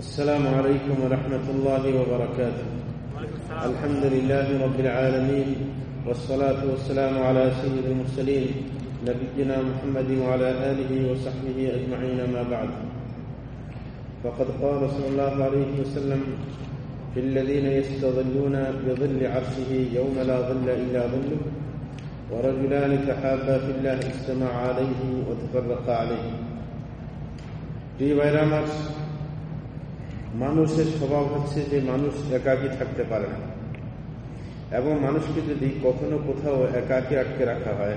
السلام عليكم ورحمة الله وبركاته. الحمد لله رب العالمين والصلاة والسلام على سيد المرسلين نبينا محمد وعلى آله وصحبه أجمعين ما بعد. فقد قال صلى الله عليه وسلم في الذين يستظلون بظل عرشه يوم لا ظل إلا ظله ورجلان تحابا في الله استمع عليه وتفرق عليه. في بيرامرس মানুষের স্বভাব হচ্ছে যে মানুষ একাকী থাকতে পারে না। এবং মানুষকে যদি কখনো কোথাও একাকী আটকে রাখা হয়,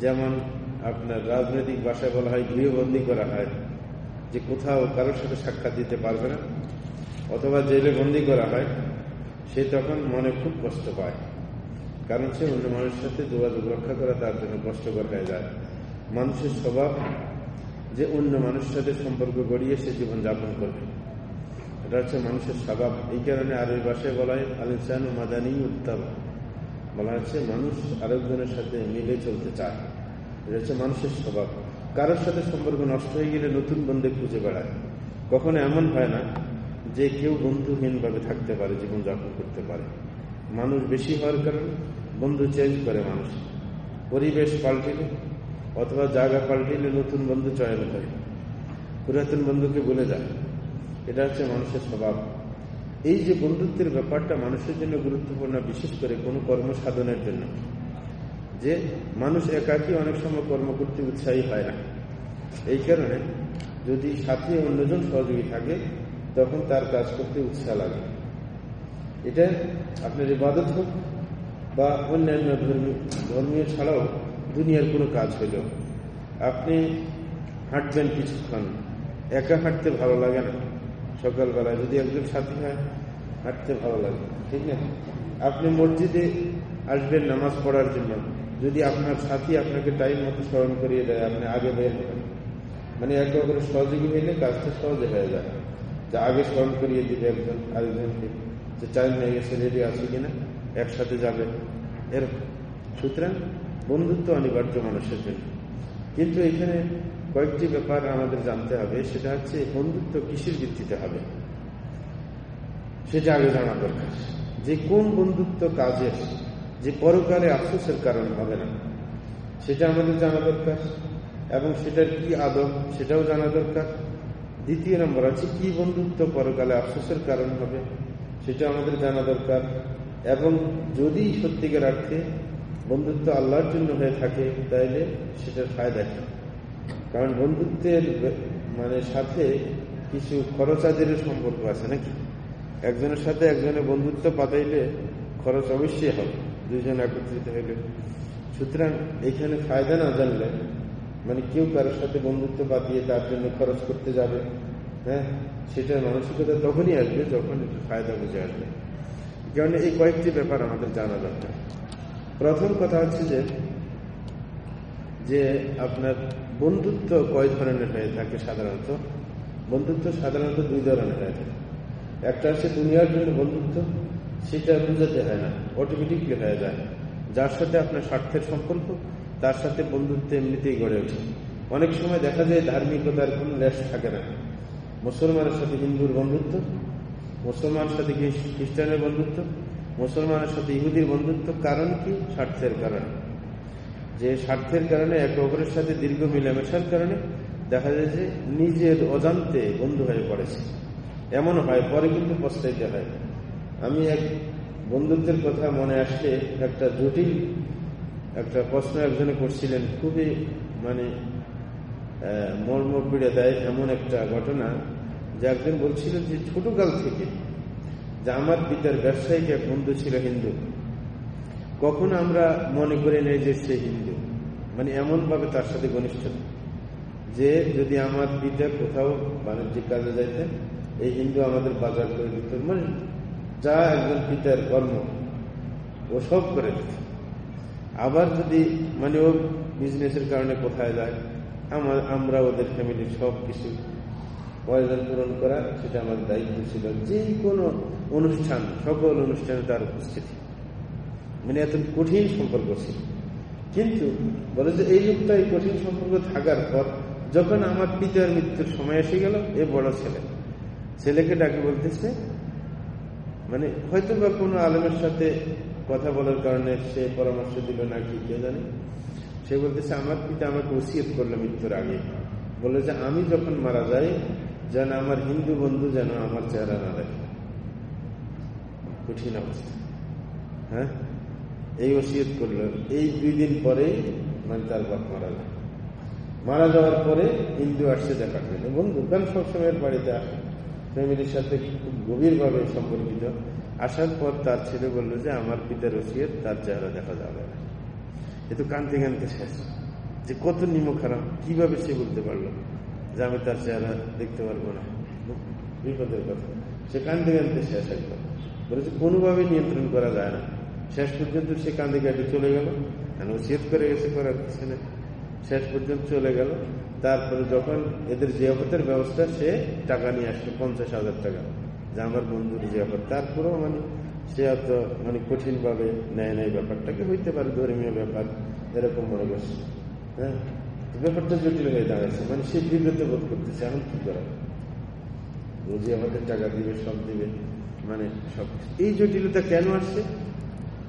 যেমন আপনার রাজনৈতিক ভাষায় বলা হয়, গৃহবন্দী করা হয়, যে কোথাও কারোর সাথে সাক্ষাৎ দিতে পারবে না, অথবা জেলে বন্দি করা হয়, সে তখন মনে খুব কষ্ট পায়। কারণ সে অন্য মানুষের সাথে যোগাযোগ রক্ষা করা, তার জন্য কষ্টকর হয়ে যায়। মানুষের স্বভাব যে অন্য মানুষের সাথে সম্পর্ক গড়িয়ে সে জীবনযাপন করবে। এটা হচ্ছে মানুষের স্বভাব। এই কারণে আরবি ভাষায় বলা হয় আলিসান মাদানি উত্তম। বলা হচ্ছে, মানুষ আরেকজনের সাথে মিলে চলতে চায়। এটা হচ্ছে মানুষের স্বভাব। কারোর সাথে সম্পর্ক নষ্ট হয়ে গেলে নতুন বন্ধু খুঁজে বেড়ায়। কখনো এমন হয় না যে কেউ বন্ধুহীনভাবে থাকতে পারে জীবনযাপন করতে পারে। মানুষ বেশি হওয়ার কারণে বন্ধু চেঞ্জ করে মানুষ। পরিবেশ পাল্টিলে অথবা জায়গা পাল্টিলে নতুন বন্ধু চয়ন করে। পুরাতন বন্ধুকে বলে যায়। এটা হচ্ছে মানুষের স্বভাব। এই যে বন্ধুত্বের ব্যাপারটা মানুষের জন্য গুরুত্বপূর্ণ, বিশেষ করে কোনো কর্ম সাধনের জন্য। যে মানুষ একাকি অনেক সময় কর্ম করতে উৎসাহী হয় না। এই কারণে যদি সাথে অন্যজন সহযোগী থাকে, তখন তার কাজ করতে উৎসাহ লাগে। এটা আপনার ইবাদত হোক বা অন্যান্য ধর্মীয় ধর্মীয় ছাড়াও দুনিয়ার কোনো কাজ হইল। আপনি হাঁটবেন কিছুক্ষণ, একা হাঁটতে ভালো লাগে না। সকালবেলায় যদি একজন সাথী হয়, হাঁটতে ভালো লাগে, ঠিক না? আপনি মসজিদে আসবেন নামাজ পড়ার জন্য। যদি আপনার সাথী আপনাকে টাইম মতো স্মরণ করিয়ে দেয়, আপনি আগে বের হবেন। মানে একে অপরের সহযোগী হইলে কাজটা সহজে হয়ে যায়। যে আগে স্মরণ করিয়ে দিবে একজন আরেকজনকে, যে টাইম হয়ে গেছে রেডি আছে কিনা, একসাথে যাবে। এরকম। সুতরাং বন্ধুত্ব অনিবার্য মানুষের জন্য। কিন্তু এখানে কয়েকটি ব্যাপার আমাদের জানতে হবে। সেটা হচ্ছে বন্ধুত্ব কিসের ভিত্তিতে হবে? সেটা আগে জানা দরকার। যে কোন বন্ধুত্ব কাজের, যে পরকালে আফসোসের কারণ হবে না, সেটা আমাদের জানা দরকার। এবং সেটার কি আদব সেটাও জানা দরকার। দ্বিতীয় নম্বর আছে, কি বন্ধুত্ব পরকালে আফসোসের কারণ হবে, সেটা আমাদের জানা দরকার। এবং যদি সত্যিকার অর্থে বন্ধুত্ব আল্লাহর জন্য হয়ে থাকে, তাইলে সেটার ফায়দা কি? কারণ বন্ধুত্বের মানে সাথে কিছু খরচাদের সম্পর্ক আছে নাকি? একজনের সাথে একজনের বন্ধুত্ব পাতাইলে খরচ অবশ্যই হবে, দুইজন একত্রিত হইলে। সুতরাং এখানে ফায়দা না জানলে মানে কেউ কারোর সাথে বন্ধুত্ব পাতিয়ে তার জন্য খরচ করতে যাবে হ্যাঁ? সেটার মানসিকতা তখনই আসবে যখন একটু ফায়দা বুঝে আসবে। কারণ এই কয়েকটি ব্যাপার আমাদের জানা দরকার। প্রথম কথা হচ্ছে যে যে আপনার বন্ধুত্ব কয় ধরনের হয়ে থাকে সাধারণত? বন্ধুত্ব সাধারণত দুই ধরনের হয়ে থাকে। একটা হচ্ছে দুনিয়ার জন্য বন্ধুত্ব, সেটা বুঝাতে হয় না অটোমেটিকলি হয়ে যায়। যার সাথে আপনার স্বার্থের সম্পর্ক, তার সাথে বন্ধুত্ব এমনিতেই গড়ে ওঠে। অনেক সময় দেখা যায় ধার্মিকতার কোনো লেশ থাকে না। মুসলমানের সাথে হিন্দুর বন্ধুত্ব, মুসলমানের সাথে খ্রিস্টানের বন্ধুত্ব, মুসলমানের সাথে ইহুদির বন্ধুত্ব, কারণ কি? স্বার্থের কারণে। যে স্বার্থের কারণে, একে অপরের সাথে দীর্ঘ মিলামেশার কারণে দেখা যায় যে নিজের অজান্তে বন্ধু হয়ে পড়েছে। এমন হয়, পরে কিন্তু পস্তাইতে হয়। আমি এক বন্ধুত্বের কথা মনে আসলে একটা জটিল একটা প্রশ্ন একজনে করছিলেন, খুবই মানে মর্ম পিড়ে দেয় এমন একটা ঘটনা যে একজন বলছিলেন যে, ছোটকাল থেকে যে আমার পিতার ব্যবসায়িক এক বন্ধু ছিল হিন্দু। কখনো আমরা মনে করে নেই যে সে হিন্দু। মানে এমন ভাবে তার সাথে ঘনিষ্ঠ যে যদি আমার পিতা কোথাও বাণিজ্যিক কাজে যাইতেন এই হিন্দু আমাদের বাজার করে দিত মানে যা একজন পিতার কর্ম, ও সব করে দিত। আবার যদি মানে ও বিজনেসের কারণে কোথায় যায় আমার আমরা ওদের ফ্যামিলির সব কিছু প্রয়োজন পূরণ করা, সেটা আমার দায়িত্ব ছিল। যে কোনো অনুষ্ঠান, সকল অনুষ্ঠানে তার উপস্থিতি। মানে এত কঠিন সম্পর্ক ছিল। কিন্তু বলে যে এই লোকটা এই কঠিন সম্পর্ক থাকার পর যখন আমার পিতার মৃত্যুর সময় এসে গেল, এ বড় ছেলে। ছেলেকে ডাকে বলতেছে মানে হয়তো বা কোনো আলমের সাথে কথা বলার কারণে সে পরামর্শ দিল না কি, কে জানে। সে বলতেছে, আমার পিতা আমাকে ওসিয়ত করল মৃত্যুর আগে। বলল যে, আমি যখন মারা যাই, যেন আমার হিন্দু বন্ধু যেন আমার চেহারা না দেখে। কঠিন অবস্থা। হ্যাঁ? এই ওসিয়ত করল এই দুই দিন পরে মানে তার বাপ মারা যায় মারা যাওয়ার পরে হিন্দু আসছে দেখা জন্য। এবং দোকান সবসময়ের বাড়িতে ফ্যামিলির সাথে খুব গভীরভাবে সম্পর্কিত। আসার পর তার ছেলে বলল যে, আমার পিতার ওসিয়ত, তার চেহারা দেখা যাবে না। এ তো কানতে কানতে শেষ। যে কত নিমক খারাপ কীভাবে সে বলতে পারল যে, আমি তার চেহারা দেখতে পারব না? বিপদের কথা। সে কান্দে কান্দতে শেষ একবার। বলেছে কোনোভাবে নিয়ন্ত্রণ করা যায় না। শেষ পর্যন্ত সে কান্দে কাটে চলে গেল। ওসিয়ত করে গেছে করার কিছু নেই। শেষ পর্যন্ত চলে গেল। তারপরে যখন এদের জিয়াফতের ব্যবস্থা, সে টাকা নিয়ে আসলো, পঞ্চাশ হাজার টাকা। যে আমার বন্ধুর জিয়াফত। তারপরেও মানে সে এত মানে কঠিন ভাবে নেয় নেয় ব্যাপারটাকে হইতে পারে? ধর্মীয় ব্যাপার। এরকম মনে করছে। হ্যাঁ? ব্যাপারটা জটিল হয়ে দাঁড়াচ্ছে মানে সে বিব্রত বোধ করতেছে। এখন কি করা? রোজি আমাদের টাকা দিবে, সব দিবে। মানে সব এই জটিলতা কেন আসছে?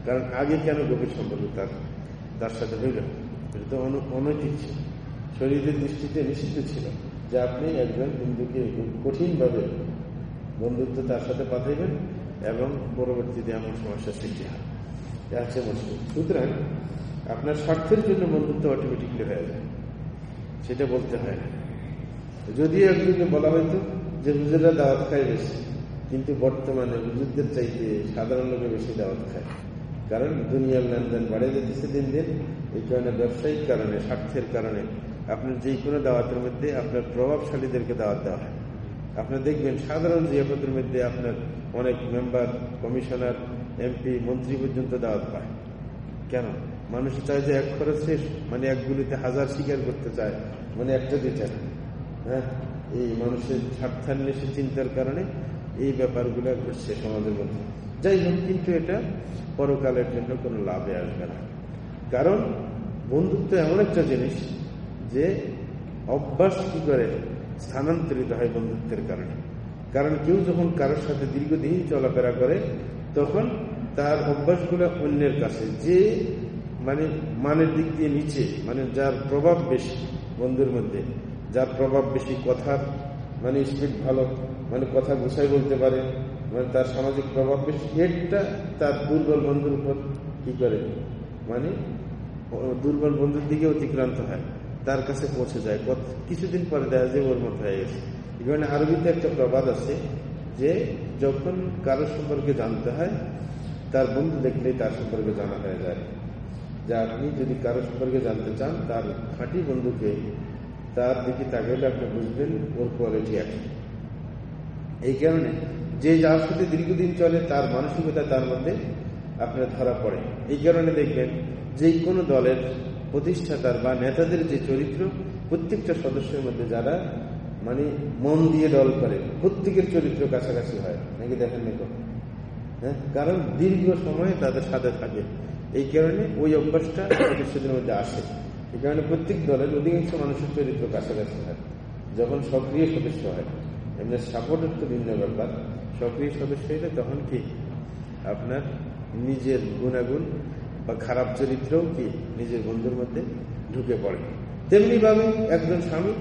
কারণ আগে কেন গভীর সম্পর্ক? তার তার সাথে হইল এটা তো অনৈতিক ছিল। শরীরের দৃষ্টিতে নিষিদ্ধ ছিল যে আপনি একজন হিন্দুকে কঠিনভাবে বন্ধুত্ব তার সাথে পাঠাইবেন এবং পরবর্তীতে এমন সমস্যার সৃষ্টি হয় আছে মুসলিম সুতরাং আপনার স্বার্থের জন্য বন্ধুত্ব অটোমেটিকলি হয়ে যায়। সেটা বলতে হয় না। যদিও একজনকে বলা হয়তো যে হুজুররা দাওয়াত খায় বেশি, কিন্তু বর্তমানে হুজুরদের চাইতে সাধারণ লোকে বেশি দাওয়াত খায়। কারণ দুনিয়ার লেনদেন বাড়ে যেতেছে দিন দিন এই কারণে ব্যবসায়িক কারণে, স্বার্থের কারণে আপনার যে কোনো দাওয়াতের মধ্যে আপনার প্রভাবশালীদেরকে দাওয়াত দেওয়া হয়। আপনি দেখবেন সাধারণ জিয়াফতের মধ্যে আপনার অনেক মেম্বার, কমিশনার, এমপি, মন্ত্রী পর্যন্ত দাওয়াত পায়। কেন? মানুষ চায় যে এক খরচে মানে একগুলিতে হাজার স্বীকার করতে চায় মানে একটা দিতে হ্যাঁ? এই মানুষের স্বার্থান্বেষী চিন্তার কারণে এই ব্যাপারগুলো ঘটছে সমাজের মধ্যে। যাই হোক, কিন্তু এটা পরকালের জন্য কোনো লাভে আসবে না। কারণ বন্ধুত্ব এমন একটা জিনিস যে অভ্যাস কি করে স্থানান্তরিত হয় বন্ধুত্বের কারণে। কারণ কেউ যখন কারোর সাথে দীর্ঘদিন চলাফেরা করে, তখন তার অভ্যাসগুলো অন্যের কাছে, যে মানে মানের দিক দিয়ে নিচে মানে যার প্রভাব বেশি বন্ধুর মধ্যে, যার প্রভাব বেশি কথার মানে স্পিড ভালো মানে কথা গুছাই বলতে পারে মানে তার সামাজিক প্রভাব বেশি এটা তার দুর্বল বন্ধুর উপর কি করে? মানে দুর্বল বন্ধুর দিকে অতিক্রান্ত হয়, তার কাছে পৌঁছে যায়। কিছুদিন পরে দেখা যায় ওর মতো হয়ে গেছে। এখানে আরবিতে একটা প্রবাদ আছে যে, যখন কারও সম্পর্কে জানতে হয়, তার বন্ধু দেখলেই তার সম্পর্কে জানা হয়ে যায়। যে আপনি যদি কারও সম্পর্কে জানতে চান, তার খাঁটি বন্ধুকে তার দিকে তাকাইলে আপনি বুঝবেন ওর কোয়ালিটি আছে এই কারণে যে যার সাথে দীর্ঘদিন চলে, তার মানসিকতা তার মধ্যে আপনার ধরা পড়ে। এই কারণে দেখবেন যে কোনো দলের প্রতিষ্ঠাতার বা নেতাদের যে চরিত্র, প্রত্যেকটা সদস্যের মধ্যে যারা মানে মন দিয়ে দল করে, প্রত্যেকের চরিত্র কাছাকাছি হয়। নাকি দেখেন নি হ্যাঁ কারণ দীর্ঘ সময় তাদের সাথে থাকে। এই কারণে ওই অভ্যাসটা সদস্যদের মধ্যে আসে। কারণে প্রত্যেক দলের অধিকাংশ মানুষের চরিত্র কাছাকাছি হয়। যখন সক্রিয় সদস্য হয়, এমনি সাপোর্টের তো ভিন্ন ব্যাপার। সক্রিয় সদস্য হইলে তখন কি? আপনার নিজের গুণাগুণ বা খারাপ চরিত্রও কি নিজের বন্ধুর মধ্যে ঢুকে পড়ে? তেমনি ভাবে একজন স্বামী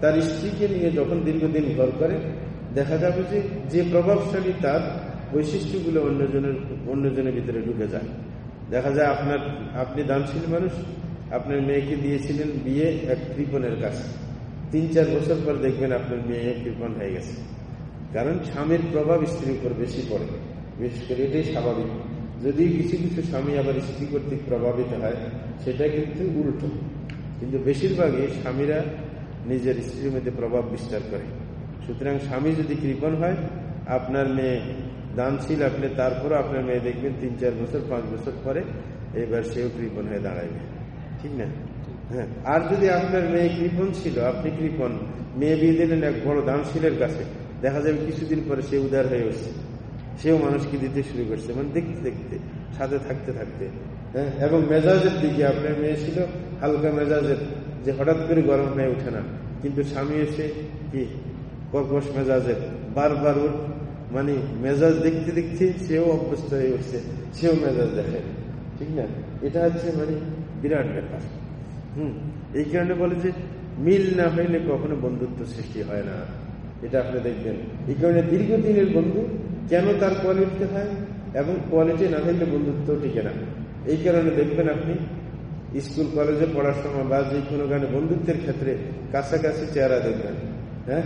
তার স্ত্রীকে নিয়ে যখন দীর্ঘদিন ঘর করে, দেখা যাবে যে যে প্রভাবশালী তার বৈশিষ্ট্যগুলো অন্যজনের অন্যজনের ভিতরে ঢুকে যায়। দেখা যায় আপনার, আপনি দানশীল মানুষ আপনার মেয়েকে দিয়েছিলেন বিয়ে এক কৃপনের কাছে। তিন, চার বছর পর দেখবেন আপনার মেয়ে কৃপন হয়ে গেছে। কারণ স্বামীর প্রভাব স্ত্রীর উপর বেশি পড়ে। বিশেষ করে এটাই স্বাভাবিক। যদি কিছু কিছু স্বামী আবার স্ত্রী কর্তৃক প্রভাবিত হয়, সেটা কিন্তু উল্টো। কিন্তু বেশিরভাগই স্বামীরা নিজের স্ত্রীর মধ্যে প্রভাব বিস্তার করে। সুতরাং স্বামী যদি কৃপণ হয়, আপনার মেয়ে দানশীল, আপনি তারপরও আপনার মেয়ে দেখবেন তিন, চার বছর, পাঁচ বছর পরে এবার সেও কৃপণ হয়ে দাঁড়াইবে। ঠিক না? হ্যাঁ। আর যদি আপনার মেয়ে কৃপণ ছিল, আপনি কৃপণ, মেয়ে বিয়ে দিলেন এক বড় দানশীলের কাছে, দেখা যাবে কিছুদিন পরে সে উদার হয়ে উঠছে। সেও মানুষকে দিতে শুরু করছে। মানে দেখতে দেখতে, সাথে থাকতে থাকতে হ্যাঁ। এবং মেজাজের দিকে আপনার মেয়ে ছিল হালকা মেজাজের, যে হঠাৎ করে গরম হয়ে ওঠে না। কিন্তু স্বামী এসে কি? কর্কশ মেজাজের, বারবার ওর মানে মেজাজ দেখতে দেখতে সেও অভ্যস্ত হয়ে উঠছে, সেও মেজাজ দেখে। ঠিক না? এটা হচ্ছে মানে বিরাট ব্যাপার। হুম, এই কারণে বলে যে মিল না হইলে কখনো বন্ধুত্ব সৃষ্টি হয় না। এটা আপনি দেখবেন। এই কারণে দীর্ঘদিনের বন্ধু কেন তার কোয়ালিটি হয় এবং কোয়ালিটি না থাকলে বন্ধুত্ব টিকে না। এই কারণে দেখবেন আপনি স্কুল, কলেজে পড়ার সময় বা যে কোনো গানে বন্ধুত্বের ক্ষেত্রে কাছাকাছি চেহারা দেখবেন। হ্যাঁ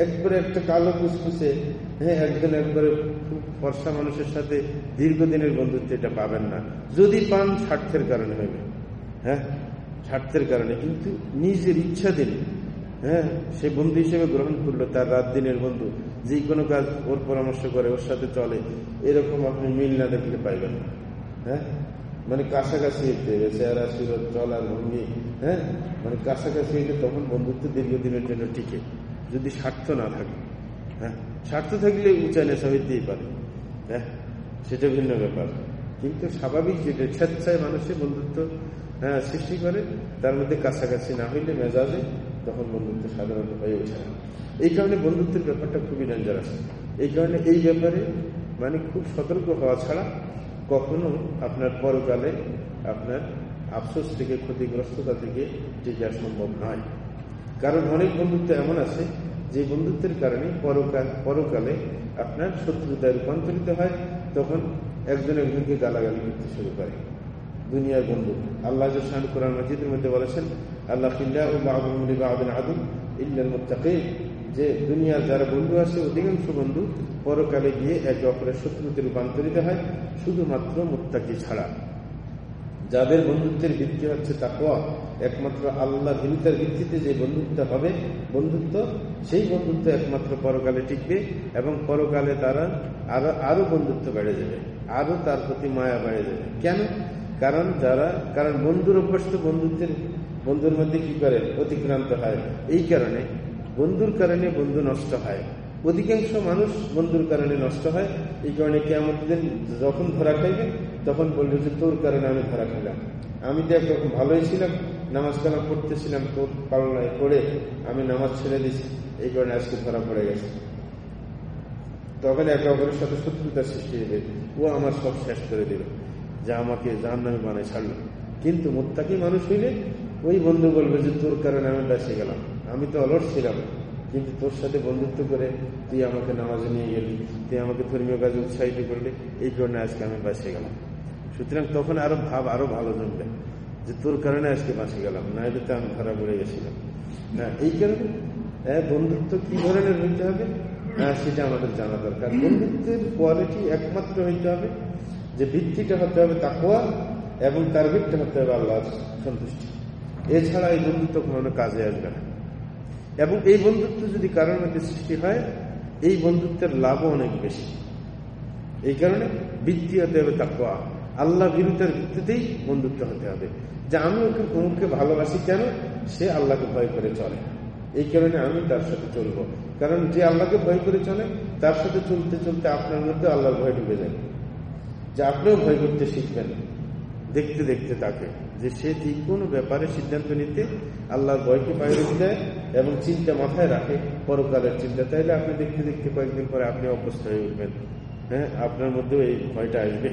একবারে একটা কালো ফুসফুসে হ্যাঁ একজন একবারে খুব ফর্সা মানুষের সাথে দীর্ঘদিনের বন্ধুত্ব এটা পাবেন না। যদি পান স্বার্থের কারণে হবে। হ্যাঁ? স্বার্থের কারণে। কিন্তু নিজের ইচ্ছা দিন হ্যাঁ? সে বন্ধু হিসেবে গ্রহণ করল, তার রাত দিনের বন্ধু যে কোনো কাজ ওর পরামর্শ করে, ওর সাথে চলে, এরকম আপনি মিল না দেখলে পাইবেন হ্যাঁ? মানে কাছাকাছি হইতে চেহারা, সুরত চলার ভঙ্গি হ্যাঁ? মানে কাছাকাছি হইলে তখন বন্ধুত্ব দীর্ঘদিনের জন্য টিকে, যদি স্বার্থ না থাকে হ্যাঁ? স্বার্থ থাকলে উঁচা নেশা হইতেই পারে হ্যাঁ? সেটা ভিন্ন ব্যাপার। কিন্তু স্বাভাবিক, যেটা স্বেচ্ছায় মানুষের বন্ধুত্ব হ্যাঁ সৃষ্টি করে, তার মধ্যে কাছাকাছি না হইলে মেজাজে তখন বন্ধুত্ব সাধারণত হয়ে ওঠে না। এই কারণে বন্ধুত্বের ব্যাপারটা খুবই ডেঞ্জারাস এই কারণে এই ব্যাপারে মানে খুব সতর্ক হওয়া ছাড়া কখনো আপনার পরকালে আপনার আফসোস থেকে, ক্ষতিগ্রস্ততা থেকে টিকা সম্ভব নয়। কারণ অনেক বন্ধুত্ব এমন আছে যে বন্ধুত্বের কারণে পরকাল পরকালে আপনার শত্রুতায় রূপান্তরিত হয়, তখন একজন একজনকে গালাগালি করতে শুরু করে। দুনিয়ার বন্ধু। আল্লাহ কোরআন মজিদের মধ্যে বলেছেন, আল্লাহ আদম ইল্লাল যে দুনিয়ার যারা বন্ধু আছে, অধিকাংশ বন্ধু পরকালে গিয়ে একে অপরের শত্রুতে রূপান্তরিত হয়, শুধুমাত্র মুত্তাকি ছাড়া। যাদের বন্ধুত্বের ভিত্তি হচ্ছে তাকোয়া একমাত্র আল্লাহ ভিন্তার ভিত্তিতে যে বন্ধুত্ব হবে, বন্ধুত্ব, সেই বন্ধুত্ব একমাত্র পরকালে টিকবে এবং পরকালে তারা আরও আরও বন্ধুত্ব বেড়ে যাবে, আরও তার প্রতি মায়া বেড়ে যাবে। কেন? কারণ যারা, কারণ বন্ধুর অভ্যস্ত বন্ধুত্বের, বন্ধুর মধ্যে কি করে? অতিক্রান্ত হয়। এই কারণে বন্ধুর কারণে বন্ধু নষ্ট হয়। অধিকাংশ মানুষ বন্ধুর কারণে নষ্ট হয়। এই কারণে কেমন দিন যখন ধরা খাইবে, তখন বলবে যে, তোর কারণে আমি ধরা খাইলাম। আমি তো একরকম ভালোই ছিলাম নামাজ কালাম পড়তেছিলাম, তোর পালনায় পড়ে আমি নামাজ ছেড়ে দিছি। এই কারণে আজকে ধরা পড়ে গেছে। তখন একে অপরের সাথে শত্রুতা সৃষ্টি হবে। ও আমার সব শেষ করে দেবে। যা আমাকে যার নামে বানায় ছাড়লো। কিন্তু মোত্তাকি মানুষ হইলে ওই বন্ধু বলবে যে, তোর কারণে আমি বেসে গেলাম। আমি তো অলট ছিলাম। কিন্তু তোর সাথে বন্ধুত্ব করে তুই আমাকে নামাজে নিয়ে গেলি, তুই আমাকে ধর্মীয় কাজে উৎসাহিত করলি, এই কারণে আজকে আমি বাঁচে গেলাম। সুতরাং তখন আরও ভাব, আরও ভালো জমবে যে, তোর কারণে আজকে বাঁচে গেলাম না এটা তো আমি খারাপ পড়ে গেছিলাম। না, এই কারণে বন্ধুত্ব কি ধরনের হইতে হবে? হ্যাঁ সেটা আমাদের জানা দরকার। বন্ধুত্বের কোয়ালিটি একমাত্র হইতে হবে যে ভিত্তিটা হতে হবে তাকুয়া এবং তার ভিত্তি হতে হবে আল্লাহর সন্তুষ্টি। এছাড়া এই বন্ধুত্ব কখনো কাজে আসবে না। এবং এই বন্ধুত্ব যদি কারোর মধ্যে সৃষ্টি হয়, এই বন্ধুত্বের লাভও অনেক বেশি। এই কারণে বৃত্তি হতে হবে তাকুয়া আল্লাহ বিরুদ্ধের ভিত্তিতেই বন্ধুত্ব হতে হবে। যে আমি ওকে অমুককে ভালোবাসি কেন? সে আল্লাহকে ভয় করে চলে। এই কারণে আমি তার সাথে চলবো। কারণ যে আল্লাহকে ভয় করে চলে, তার সাথে চলতে চলতে আপনার মধ্যে আল্লাহর ভয় ঢুকে যায়। যে আপনিও ভয় করতে শিখবেন। দেখতে দেখতে তাকে, যে সে ঠিক কোনো ব্যাপারে সিদ্ধান্ত নিতে আল্লাহর ভয়কে বাইরে দেয় এবং চিন্তা মাথায় রাখে। পরকালের চিন্তা, তাইলে আপনি দেখতে দেখতে কয়েকদিন পরে আপনি অভ্যস্ত হয়ে উঠবেন। হ্যাঁ আপনার মধ্যেও এই ভয়টা আসবে।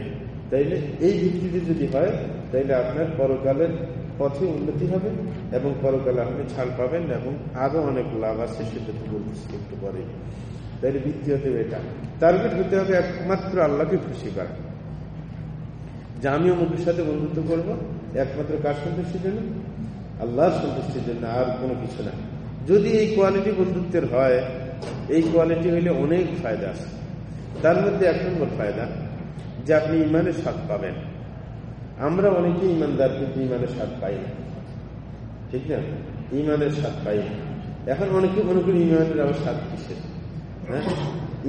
তাইলে এই ভিত্তিতে যদি হয়, তাইলে আপনার পরকালের পথে উন্নতি হবে এবং পরকালে আপনি ছাড় পাবেন এবং আরও অনেক লাভ আছে সেটা তো বলতেছি একটু পরে। তাইলে ভিত্তি হতে এটা। টার্গেট হতে হবে একমাত্র আল্লাহকে খুশি করা। যে আমি অমুকের সাথে বন্ধুত্ব করব, একমাত্র কার সন্তুষ্টির জন্য? আল্লাহর সন্তুষ্টির জন্য, আর কোনো কিছু না। যদি এই কোয়ালিটি বন্ধুত্বের হয়, এই কোয়ালিটি হইলে অনেক ফায়দা আছে। তার মধ্যে এক নম্বর ফায়দা, যে আপনি ইমানের স্বাদ পাবেন। আমরা অনেকে ইমানদার, কিন্তু ইমানের স্বাদ পাই না। ঠিক না? ইমানের স্বাদ পাই না। এখন অনেকে মনে করি ইমানের আবার স্বাদ কিসের? হ্যাঁ?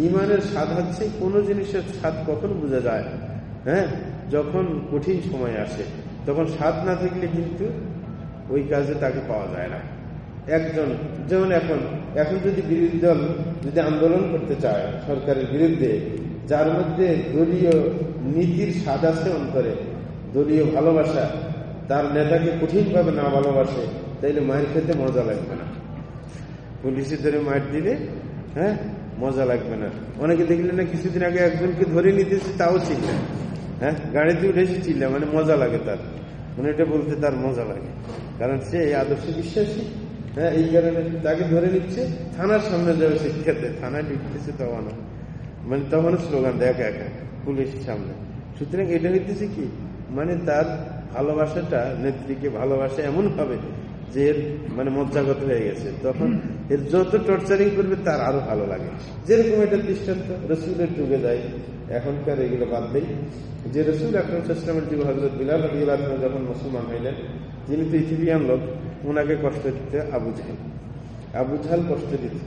ইমানের স্বাদ হচ্ছে কোনো জিনিসের স্বাদ কখন বোঝা যায় হ্যাঁ? যখন কঠিন সময় আসে, তখন স্বাদ না থাকলে কিন্তু ওই কাজে তাকে পাওয়া যায় না। একজন, যেমন এখন এখন যদি বিরোধী দল যদি আন্দোলন করতে চায় সরকারের বিরুদ্ধে, যার মধ্যে দলীয় নীতির স্বাদ আছে অন্তরে, দলীয় ভালোবাসা, তার নেতাকে কঠিনভাবে না ভালোবাসে, তাইলে মায়ের খেতে মজা লাগবে না। পুলিশে ধরে মায়ের দিলে হ্যাঁ মজা লাগবে না। অনেকে দেখলে না কিছুদিন আগে একজনকে ধরে নিতেছে, তাও চিনলেন হ্যাঁ? গাড়িতে উঠেছে চিনলে মানে মজা লাগে তার। মানে এটা বলতে তার মজা লাগে। কারণ সে এই আদর্শে বিশ্বাসী হ্যাঁ? এই কারণে তাকে ধরে নিচ্ছে। থানার সামনে যাবে শিক্ষাতে থানায় ঢুকতেছে তখন মানে তখন স্লোগান দেয় একা একা পুলিশের সামনে। সুতরাং এটা হইতেছে কি? মানে তার ভালোবাসাটা নেত্রীকে ভালোবাসা এমন হবে যে এর মানে মজ্জাগত হয়ে গেছে। তখন এর যত টর্চারিং করবে, তার আরও ভালো লাগে। যেরকম এটা দৃষ্টান্ত, রসুলের যুগে যায়। এখনকার এগুলো বাদ দেই। যে রসুল আকরম ইসলামের যুগ হজরত বিলাল রবিউল্লাহ যখন মুসলমান হইলেন, যিনি তো ইথিবিয়ান লোক ওনাকে কষ্ট দিতে আবু জাহেল। আবু জাহাল কষ্ট দিতে।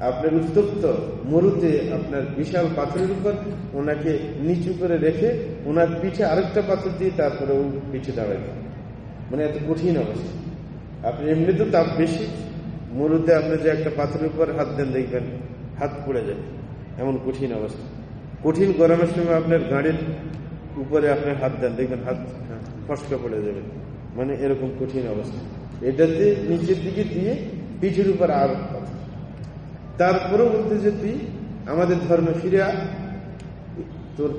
আপনার উত্তপ্ত মরুতে আপনার বিশাল পাথরের উপর ওনাকে নিচু করে রেখে ওনার পিঠে আরেকটা পাথর দিয়ে তারপরে ও পিঠে দাঁড়াইতেন মানে এত কঠিন অবস্থা। আপনি এমনি তো তাপ বেশি। মরুতে আপনি যে একটা পাথরের উপর হাত দেন, দেখবেন হাত পড়ে যাবে এমন কঠিন অবস্থা। কঠিন গরমের সময় আপনার গাড়ির উপরে আপনার হাত দেন, দেখবেন হাত ফসকা পড়ে যাবে। মানে এরকম কঠিন অবস্থা। এটা এটাতে নিচের দিকে দিয়ে পিঠের উপর আর পাথর তারপরেও বলতে যে তুই আমাদের ধর্মে ফিরে তোর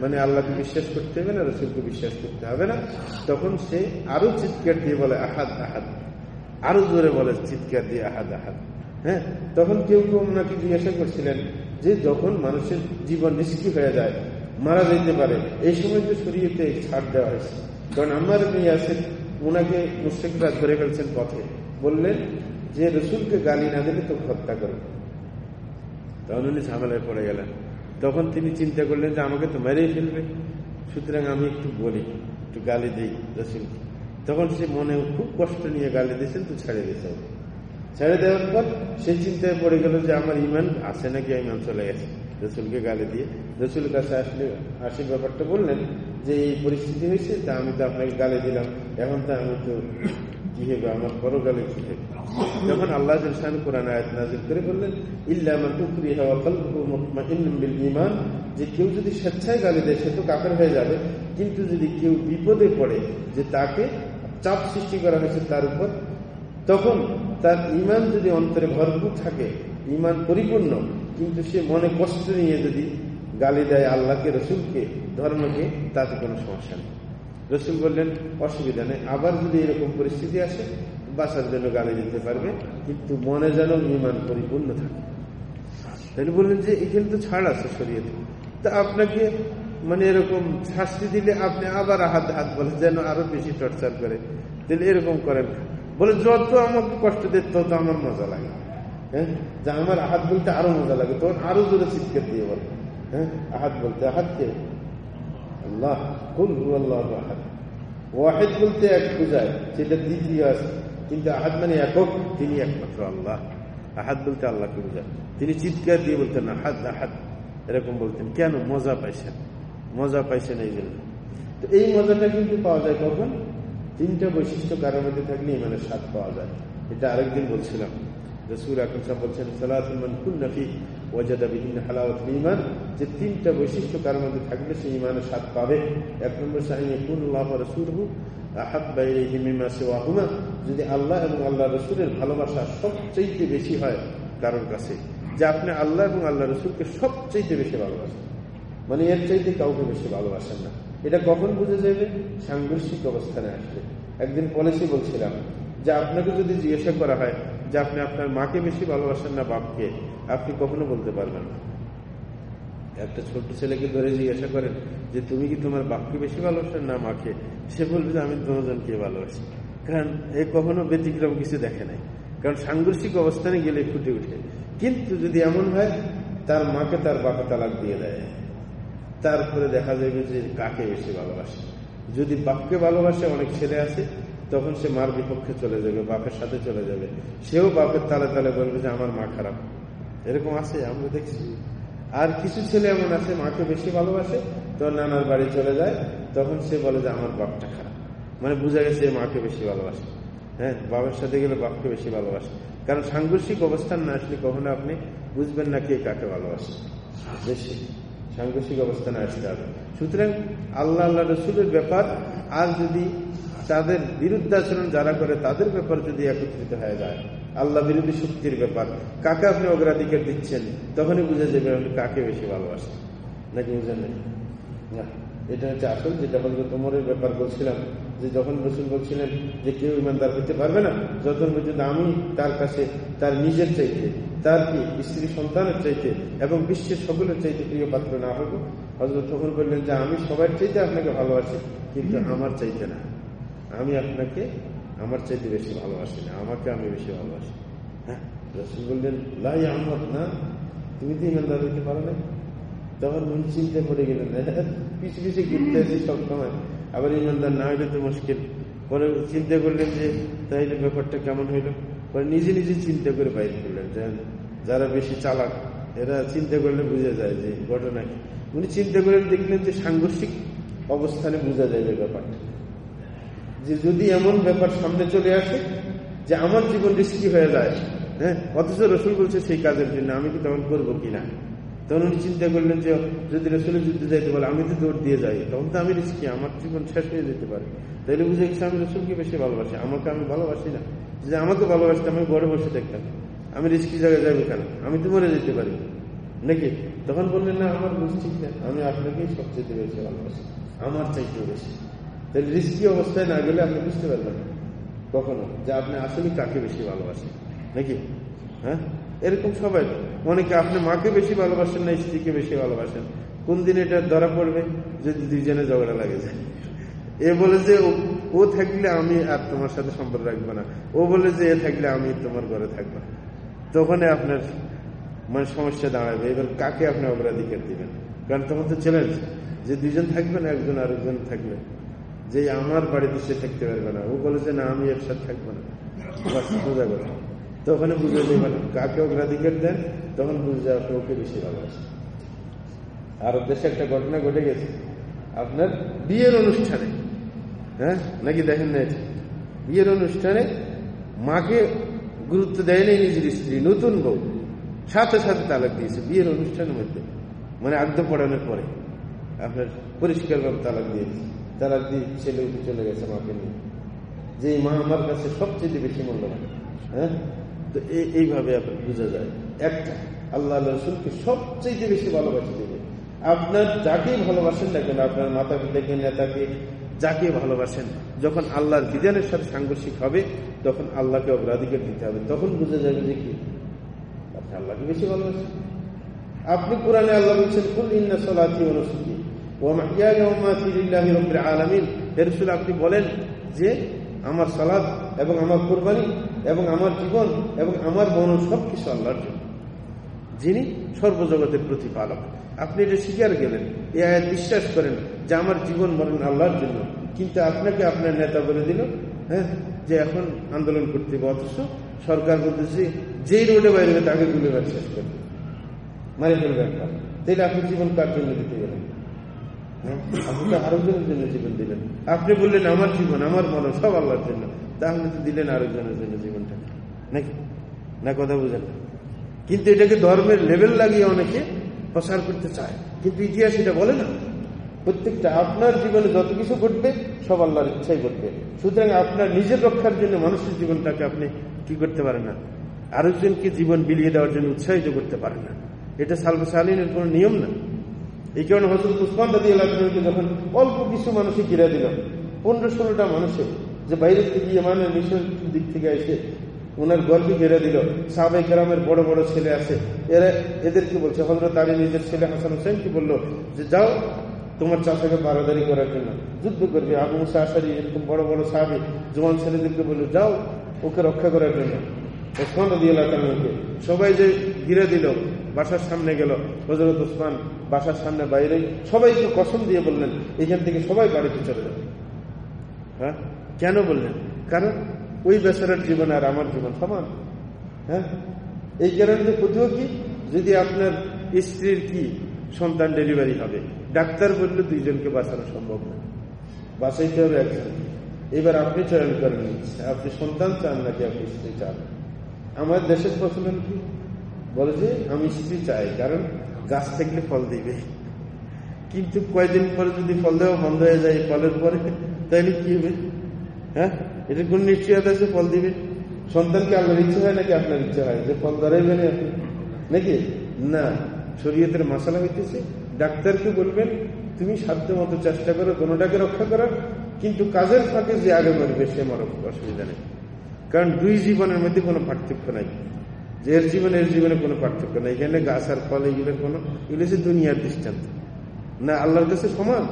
মানে আল্লাহকে বিশ্বাস করতে হবে না, রসুলকে বিশ্বাস করতে হবে না। তখন সে আরও চিৎকার দিয়ে বলে, আহাদ আহাত আরও জোরে বলে, চিৎকার দিয়ে আহাদ আহাত হ্যাঁ তখন কেউ কেউ ওনাকে জিজ্ঞাসা করছিলেন যে যখন মানুষের জীবন নিষ্ক্রিয় হয়ে যায়, মারা যেতে পারে, এই সময় তো শরীরতে ছাড় দেওয়া হয়েছে। কারণ আমার মেয়ে আছেন ওনাকে মুশ্রিকরা ধরে ফেলছেন পথে। বললেন যে, রসুলকে গালি না দিলে তো হত্যা করবে। তখন উনি ঝামেলায় পড়ে গেলেন। তখন তিনি চিন্তা করলেন যে, আমাকে তো মেরেই ফেলবে। সুতরাং আমি একটু বলি, একটু গালি দিই রসুলকে। তখন সে মনে খুব কষ্ট নিয়ে গালি দিয়েছেন, তো ছেড়ে দিয়েছে। ছেড়ে দেওয়ার পর সে চিন্তায় পড়ে গেল যে আমার ইমান আছে নাকি ইমান চলে গেছে। রসুলকে গালে দিয়ে রসুলের কাছে আসলে আসি ব্যাপারটা বললেন যে এই পরিস্থিতি হয়েছে, তা আমি তো আপনাকে গালে দিলাম। এখন তো আমি তো কি হবে আমার পরকালে কি হবে যখন আল্লাহ জলসান কোরআন আয়াত নাজিল করে বললেন ইল্লামান টুকরি হওয়া বিল ইমান যে কেউ যদি স্বেচ্ছায় গালি দেয়, সে তো কাপের হয়ে যাবে। কিন্তু যদি কেউ বিপদে পড়ে যে তাকে চাপ সৃষ্টি করা হয়েছে তার উপর তখন তার ইমান যদি অন্তরে ভরপুর থাকে ইমান পরিপূর্ণ, কিন্তু সে মনে কষ্ট নিয়ে যদি গালি দেয় আল্লাহকে, রসুলকে, ধর্মকে, তাতে কোনো সমস্যা নেই। রসুল বললেন, অসুবিধা নেই। আবার যদি এরকম পরিস্থিতি আসে, বাসার জন্য গালি দিতে পারবে, কিন্তু মনে যেন ইমান পরিপূর্ণ থাকে। তাহলে বললেন যে, এখানে তো ছাড় আছে শরীয়তে। তা আপনাকে মানে এরকম শাস্তি দিলে আপনি আবার হাত হাত বলে যেন আরও বেশি টর্চার করে। তাহলে এরকম করেন বলে, যত আমাকে কষ্ট দেয় তত আমার মজা লাগে। হ্যাঁ? আমার আহাত বলতে আরও মজা লাগে। তখন আরও জোরে চিৎকার দিয়ে বলে হ্যাঁ? আহাত বলতে আহাতকে আল্লাহ, কুল আল্লাহ আহাদ। ওয়াহেদ বলতে এক বোঝায় সেটা দ্বিতীয় আছে। কিন্তু আহাদ মানে একক, তিনি একমাত্র আল্লাহ। আহাদ বলতে আল্লাহকে বোঝায়। তিনি চিৎকার দিয়ে বলতেন, আহাদ আহাদ। এরকম বলতেন, কেন? মজা পাইছেন। মজা পাইছেন এই জন্য। তো এই মজাটা কিন্তু পাওয়া যায় কখন? তিনটা বৈশিষ্ট্য কারোর মধ্যে থাকলে ইমানের স্বাদ পাওয়া যায়। এটা আরেকদিন বলছিলাম। রসুল আকরম সাহেব বলছেন সালাতুমান কুন্নাফি ওয়াজাদা বিভিন্ন হালাওয়াত ইমান যে তিনটা বৈশিষ্ট্য কারোর মধ্যে থাকলে সে ইমানের স্বাদ পাবে। এক নম্বর সাহিনী কুন আল্লাহ রসুলহু আহাব বাইরে হিমিমা সেওয়াহুমা। যদি আল্লাহ এবং আল্লাহ রসুলের ভালোবাসা সবচেয়ে বেশি হয় কারোর কাছে, যে আপনি আল্লাহ এবং আল্লাহ রসুলকে সবচেয়ে বেশি ভালোবাসেন। মানে এর চাইতে কাউকে বেশি ভালোবাসেন না। এটা কখন বুঝে যাবে সাংঘর্ষিক অবস্থানে আসবে। একদিন পলিসি বলছিলাম যে আপনাকে যদি জিজ্ঞাসা করা হয় যে আপনি আপনার মাকে বেশি ভালোবাসেন না বাপকে, আপনি কখনো বলতে পারবেন না। একটা ছোট্ট ছেলেকে ধরে জিজ্ঞাসা করেন যে, তুমি কি তোমার বাপকে বেশি ভালোবাসেন না মাকে? সে বলবে যে আমি দুজনকে ভালোবাসি। কারণ এ কখনো ব্যতিক্রম কিছু দেখে নাই। কারণ সাংঘর্ষিক অবস্থানে গেলে ফুটে উঠে কিন্তু যদি এমন হয়, তার মাকে তার বাপা তালাক দিয়ে দেয়। তারপরে দেখা যাবে যে কাকে বেশি ভালোবাসে। যদি বাপকে ভালোবাসে, অনেক ছেলে আছে, তখন সে মার বিপক্ষে চলে যাবে, বাপের সাথে চলে যাবে। সেও বাপের তালে তালে বলবে যে, আমার মা খারাপ। এরকম আছে, আমরা দেখছি। আর কিছু ছেলে এমন আছে, মাকে বেশি ভালোবাসে, তো নানার বাড়ি চলে যায়, তখন সে বলে যে, আমার বাপটা খারাপ। মানে বোঝা গেছে মাকে বেশি ভালোবাসে। হ্যাঁ বাবার সাথে গেলে বাপকে বেশি ভালোবাসে। কারণ সাংঘর্ষিক অবস্থান না আসলে কখনো আপনি বুঝবেন না কে কাকে ভালোবাসে। বেশি। সাংঘর্ষিক অবস্থানে আসতে হবে। সুতরাং আল্লাহ আল্লাহ রসুলের ব্যাপার, আর যদি তাদের বিরুদ্ধাচরণ যারা করে, তাদের ব্যাপার যদি একত্রিত হয়ে যায়, আল্লাহ বিরোধী শক্তির ব্যাপার। কাকে আপনি অগ্রাধিকার দিচ্ছেন? তখনই বুঝে যাবে আপনি কাকে বেশি ভালোবাসেন। নাকি বুঝেন না। এটা হচ্ছে আসল যেটা হজরত তোমরের ব্যাপার বলছিলাম, যে যখন রসুল বলছিলেন যে কেউ ইমানদার হতে পারবে না যখন পর্যন্ত আমি তার কাছে, তার নিজের চাইতে, তার কি স্ত্রী সন্তানের চাইতে এবং বিশ্বের সকলের চাইতে প্রিয় পাত্র না হব? হজরত তখন বললেন, যে, আমি সবার চাইতে আপনাকে ভালোবাসি, কিন্তু আমার চাইতে না। আমি আপনাকে আমার চাইতে বেশি ভালোবাসি না, আমাকে আমি বেশি ভালোবাসি। হ্যাঁ? রসুল বললেন লাই আহমদ না, তুমি তো ইমানদার হইতে পারো না তখন উনি চিন্তা করে গেলেন। পিছু পিছু ঘুরতে আছি সবসময় আবার ইমানদার না হইলে তো মুশকিল। পরে চিন্তা করলেন যে তাইলে ব্যাপারটা কেমন হইল? পরে নিজে নিজে চিন্তা করে বাইর করলেন যারা বেশি চালাক, এরা চিন্তা করলে বোঝা যায় যে, ঘটনা কি? উনি চিন্তা করে দেখলেন যে, সাংঘর্ষিক অবস্থানে বোঝা যায় যে ব্যাপারটা। যে যদি এমন ব্যাপার সামনে চলে আসে, যে আমার জীবন রিস্কি হয়ে যায় হ্যাঁ? অথচ রসুল বলছে, সেই কাজের জন্য আমি কি তখন করব কিনা তখন উনি চিন্তা করলেন যে, যদি রসুলের যুদ্ধে যাইতে বলে, আমি তো দৌড় দিয়ে যাই, তখন তো আমি রিস্কি, আমার জীবন শেষ হয়ে যেতে পারে। তাইলে বুঝে গেছে, আমি রসুলকে বেশি ভালোবাসি, আমাকে আমি ভালোবাসি না। যে আমাকে ভালোবাসতাম আমি ঘরে বসে দেখতাম আমি রিস্কি জায়গায় যাব কেন? আমি তো মরে যেতে পারি। নাকি? তখন বললেন, না, আমার বুঝ ঠিক না। আমি আপনাকেই সবচেয়ে বেশি ভালোবাসি। আমার চাইতেও বেশি। তাহলে রিস্কি অবস্থায় না গেলে আপনি বুঝতে পারবেন কখনো যে আপনি আসলে কাকে বেশি ভালোবাসেন? নাকি? হ্যাঁ? এরকম সবাই অনেকে আপনি মাকে বেশি ভালোবাসেন না স্ত্রীকে বেশি ভালোবাসেন? কোন দিন এটা ধরা পড়বে? যদি দুইজনে ঝগড়া লাগে যায়। এ বলে যে, ও থাকলে আমি আর তোমার সাথে সম্পর্ক রাখব না। ও বলে যে, এ থাকলে আমি তোমার ঘরে থাকব না। তখনই আপনার মানে সমস্যা দাঁড়াবে। এবার কাকে আপনি অগ্রাধিকার দিবেন? কারণ তখন তো চ্যালেঞ্জ যে দুইজন থাকবেন একজন আরেকজন থাকবে। যে আমার বাড়িতে সে থাকতে পারবে না। ও বলে যে, না, আমি একসাথে থাকব না। বোঝা গেল। তখন বুঝে যাবেন কাকে অগ্রাধিকার দেন, তখন বুঝে যাওয়া ওকে বেশি ভালোবাসেন। আরব দেশে একটা ঘটনা ঘটে গেছে। আপনার বিয়ের অনুষ্ঠানে হ্যাঁ নাকি দেখেন না বিয়ের অনুষ্ঠানে মাকে গুরুত্ব দেয় নাই নিজের স্ত্রী, নতুন বউ। সাথে সাথে তালাক দিয়েছে বিয়ের অনুষ্ঠানের মধ্যে। মানে আগ্ধ পড়ানোর পরে আপনার পরিষ্কার পরিষ্কারভাবে তালাক দিয়েছে। তালাক দিয়ে ছেলে উঠে চলে গেছে মাকে নিয়ে। যে মা আমার কাছে সবচেয়ে বেশি মূল্যবান হ্যাঁ তো এইভাবে বোঝা যায়। একটা, আল্লাহ রসুলকে সবচেয়ে বেশি ভালোবাসে দেবে। আপনার যাকে ভালোবাসেন না কেন, আপনার মাতা পিতাকে নেতাকে যাকে ভালোবাসেন, যখন আল্লাহর বিধানের সাথে সাংঘর্ষিক হবে, তখন আল্লাহকে অগ্রাধিকার দিতে হবে। তখন বুঝে যাবে যে কি? আপনি আল্লাহকে বেশি ভালোবাসেন। আপনি কোরআনে আল্লাহ বলছেন, কুল ইন্না আলমিন। এরসুল আপনি বলেন যে, আমার সালাদ এবং আমার কোরবানি, এবং আমার জীবন, এবং আমার মন সব কিছু আল্লাহর জন্য। যিনি সর্বজগতের প্রতিপালক। আপনি এটা স্বীকার গেলেন এ আয়াত বিশ্বাস করেন যে আমার জীবন মরণ আল্লাহর জন্য। কিন্তু আপনাকে আপনার নেতা বলে দিল হ্যাঁ যে এখন আন্দোলন করতে অথচ সরকার বলতেছে, যেই রোডে বাইরে তাকে গুলি মারি, শেষ করবে মারি ফেলবে একটা। তাইলে আপনি জীবন কার জন্য দিতে গেলেন? হ্যাঁ আপনি তো আরেকজনের জন্য জীবন দিলেন। আপনি বললেন, আমার জীবন, আমার মরণ, সব আল্লাহর জন্য। তাহলে তো দিলেন আরেকজনের জন্য জীবনটা। নাকি? না কথা বুঝেন? কিন্তু এটাকে ধর্মের লেভেল লাগিয়ে অনেকে প্রসার করতে চায়। কিন্তু ইতিহাস এটা বলে না। প্রত্যেকটা আপনার জীবনে যত কিছু ঘটবে, সব আল্লাহর ইচ্ছাই ঘটবে। সুতরাং আপনার নিজের রক্ষার জন্য মানুষের জীবনটাকে আপনি কি করতে পারেন না? আরেকজনকে জীবন বিলিয়ে দেওয়ার জন্য উৎসাহিত করতে পারেন না। এটা সালবে সালিনের কোন নিয়ম না। এই কারণে হজরত উসমান দাদি যখন অল্প কিছু মানুষে ঘিরে দিল, পনেরো ষোলোটা মানুষের যে বাইরে থেকে মানে মিশন দিক থেকে এসে ওনার গর্বে ঘেরে দিল সাহাবাই গ্রামের বড় বড় ছেলে আছে। এরা এদেরকে বলছে হজরত আলী নিজের ছেলে হাসান হোসেন কি বলল যে, যাও তোমার চাষাকে বারাদারি করার জন্য। যুদ্ধ করবে। আবু মুসা আসারি এরকম বড় বড় সাহাবি, জোয়ান ছেলেদেরকে বলল, যাও ওকে রক্ষা করার জন্য। ওসমান রদি সবাই যে ঘিরে দিল, বাসার সামনে গেল। হজরত ওসমান বাসার সামনে বাইরে, সবাইকে কসম দিয়ে বললেন, এখান থেকে সবাই বাড়িতে চলে যাবে হ্যাঁ? কেন বললেন? কারণ ওই বেচারার জীবন আর আমার জীবন সমান। হ্যাঁ? এই কারণে কোথাও কি, যদি আপনার স্ত্রীর কি সন্তান ডেলিভারি হবে, ডাক্তার বললে দুইজনকে বাঁচানো সম্ভব না। বাঁচাইতে হবে একজন। এবার আপনি চয়ন করেন আপনি সন্তান চান নাকি আপনি স্ত্রী চান? আমার দেশের প্রচলন কি? বলে যে, আমি স্ত্রী চাই, কারণ গাছ থাকলে ফল দিবে। কিন্তু কয়েকদিন পরে যদি ফল দেওয়া বন্ধ হয়ে যায়, ফলের পরে, তাহলে কি হবে? হ্যাঁ? এটা কোন নিশ্চয়তা আছে? ফল দিবে। সন্তানকে আল্লাহর ইচ্ছে হয় নাকি আপনার ইচ্ছে হয়? যে ফল ধরাইবেন আপনি। নাকি? না। শরীয়তের মশালা হইতেছে, ডাক্তারকে বলবেন, তুমি সাধ্য মতো চেষ্টা করো, কোনোটাকে রক্ষা করার কিন্তু কাজের ফাঁকে যে আগে মরবে, সে মর অসুবিধা নেই। কারণ দুই জীবনের মধ্যে কোনো পার্থক্য নাই। যে এর জীবনে এর জীবনে কোনো পার্থক্য নেই। এখানে গাছ আর ফল এগুলোর কোনো, এগুলো হচ্ছে দুনিয়ার দৃষ্টান্ত। না, আল্লাহর কাছে সমান।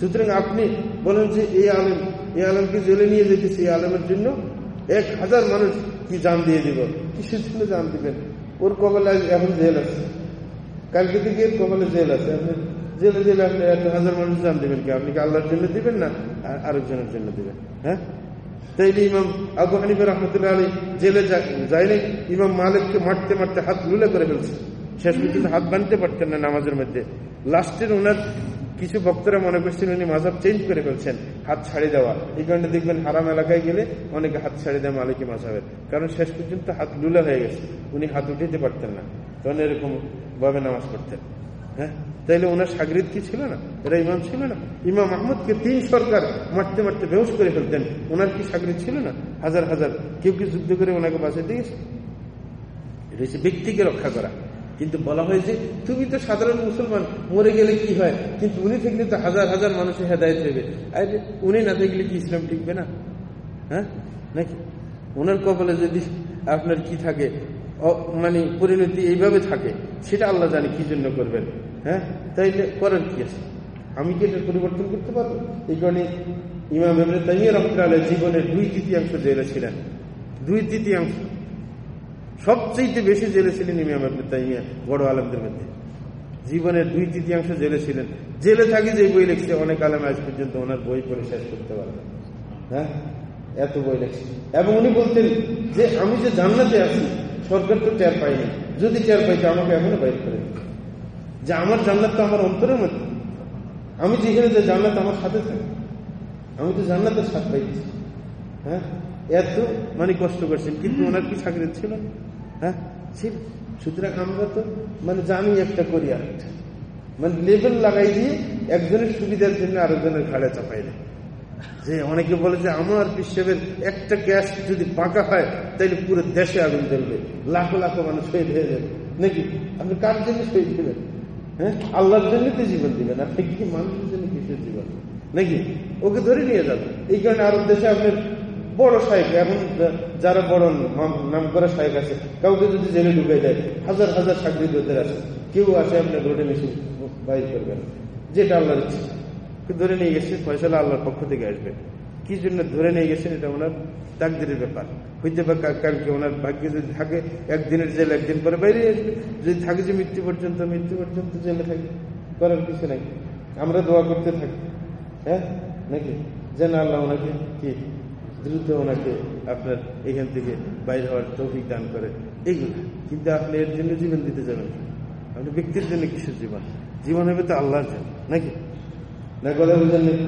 সুতরাং আপনি বলেন যে, এই আলম এই আলমকে জেলে নিয়ে যেতেছি এই আলমের জন্য। এক হাজার মানুষ কি জান দিয়ে দিব? কিসের জন্য জান দিবেন? ওর কবলে এখন জেল আছে। কালকে থেকে কবলে জেল আছে। আপনি জেলে জেলে আপনি এক হাজার মানুষ জান দিবেন কি? আপনি কি আল্লাহর জন্য দিবেন না আরেকজনের জন্য দিবেন? হ্যাঁ? তাইলে ইমাম আবু হানিফা রহমতুল্লাহ আলী জেলে যায়নি ইমাম মালিককে মারতে মারতে হাত লুলে করে ফেলছে। শেষ পর্যন্ত হাত বানতে পারতেন না নামাজের মধ্যে। লাস্টের ওনার কিছু ভক্তরা মনে করছেন উনি মাঝাব চেঞ্জ করে ফেলছেন, হাত ছাড়ি দেওয়া। এই কারণে দেখবেন হারাম এলাকায় গেলে অনেকে হাত ছাড়ি দেয় মালিকী মাঝাবের কারণ শেষ পর্যন্ত হাত লুলা হয়ে গেছে, উনি হাত উঠাইতে পারতেন না। তখন এরকম ভাবে নামাজ পড়তেন। হ্যাঁ? তাইলে ওনার সাগরিদ কি ছিল না? এরা ইমাম ছিল না? ইমাম আহমদকে তিন সরকার মারতে মারতে বেহস করে ফেলতেন। ওনার কি সাগরিদ ছিল না? হাজার হাজার। কেউ কি যুদ্ধ করে ওনাকে বাঁচাতে গেছে? এটা হচ্ছে ব্যক্তিকে রক্ষা করা। কিন্তু বলা হয়েছে, তুমি তো সাধারণ মুসলমান, মরে গেলে কি হয়? কিন্তু উনি থাকলে তো হাজার হাজার মানুষের হেদায়ত দেবে আর, উনি না থাকলে কি ইসলাম টিকবে না? হ্যাঁ? নাকি? ওনার কপালে যদি আপনার কি থাকে মানে পরিণতি এইভাবে থাকে, সেটা আল্লাহ জানে কি জন্য করবেন। হ্যাঁ? তাইলে করার কি আছে? আমি কি এটা পরিবর্তন করতে পারব? এই কারণে ইমাম তাইমিয়া রহমতুল্লাহ জীবনের দুই তৃতীয়াংশ জেলে ছিলেন। দুই তৃতীয়াংশ। সবচেয়ে বেশি জেলে ছিলেন ইমাম আবনে তাইমিয়া, বড় আলমদের মধ্যে। জীবনের দুই তৃতীয়াংশ জেলে ছিলেন। জেলে থাকি যে বই লিখছে, অনেক আলম আজ পর্যন্ত ওনার বই পড়ে শেষ করতে পারবে হ্যাঁ? এত বই লিখছে। এবং উনি বলতেন যে, আমি যে জান্নাতে আছি, সরকার তো টের পাইনি যদি টের পাইতো আমাকে এখনও বাইর করে যে, আমার জান্নাত তো আমার অন্তরের মধ্যে। আমি যেখানে যে জান্নাত আমার সাথে থাকে, আমি তো জান্নাতের সাথ পাইছি হ্যাঁ? এত মানে কষ্ট করছেন কিন্তু ওনার কি চাকরি ছিল? হ্যাঁ? ছিল সুতরাং আমরা তো মানে জানি একটা করি আর মানে লেবেল লাগাই দিয়ে একজনের সুবিধার জন্য আরেকজনের ঘাড়ে চাপাই দেয়। যে অনেকে বলে যে আমার বিশ্বের একটা গ্যাস যদি পাকা হয় তাহলে পুরো দেশে আগুন জ্বলবে লাখো লাখো মানুষ শহীদ হয়ে যাবে। নাকি? আপনি কার জন্য শহীদ দেবেন হ্যাঁ? আল্লাহর জন্য তো জীবন দিবেন আপনি কি মানুষের জন্য কিসের জীবন? নাকি? ওকে ধরে নিয়ে যাবেন এই কারণে আরব দেশে আপনার বড় সাহেব এখন যারা বড় নাম করা সাহেব আছে, কাউকে যদি জেলে ঢুকে দেয়, হাজার হাজার চাকরি ওদের আছে কেউ আসে আপনার রোডে মেশিন বাইর করবেন যেটা আল্লাহর ইচ্ছে। ধরে নিয়ে গেছে, ফয়সালা আল্লাহর পক্ষ থেকে আসবে। কি জন্য ধরে নিয়ে গেছেন, এটা ওনার তাকদিরের ব্যাপার। হইতে পারে কালকে ওনার ভাগ্যে যদি থাকে, একদিনের জেল, একদিন পরে বাইরে আসবে। যদি থাকে যে মৃত্যু পর্যন্ত মৃত্যু পর্যন্ত জেলে থাকে, করার কিছু নাই। আমরা দোয়া করতে থাকি। হ্যাঁ? নাকি? যেন আল্লাহ ওনাকে কি দ্রুত ওনাকে আপনার এখান থেকে বাইরে হওয়ার তৌফিক দান করে। এইগুলো। কিন্তু আপনি এর জন্য জীবন দিতে যাবেন আপনি ব্যক্তির জন্য কিসের জীবন? জীবন হবে তো আল্লাহর জন্য, নাকি? না কথা বুঝেন নাকি?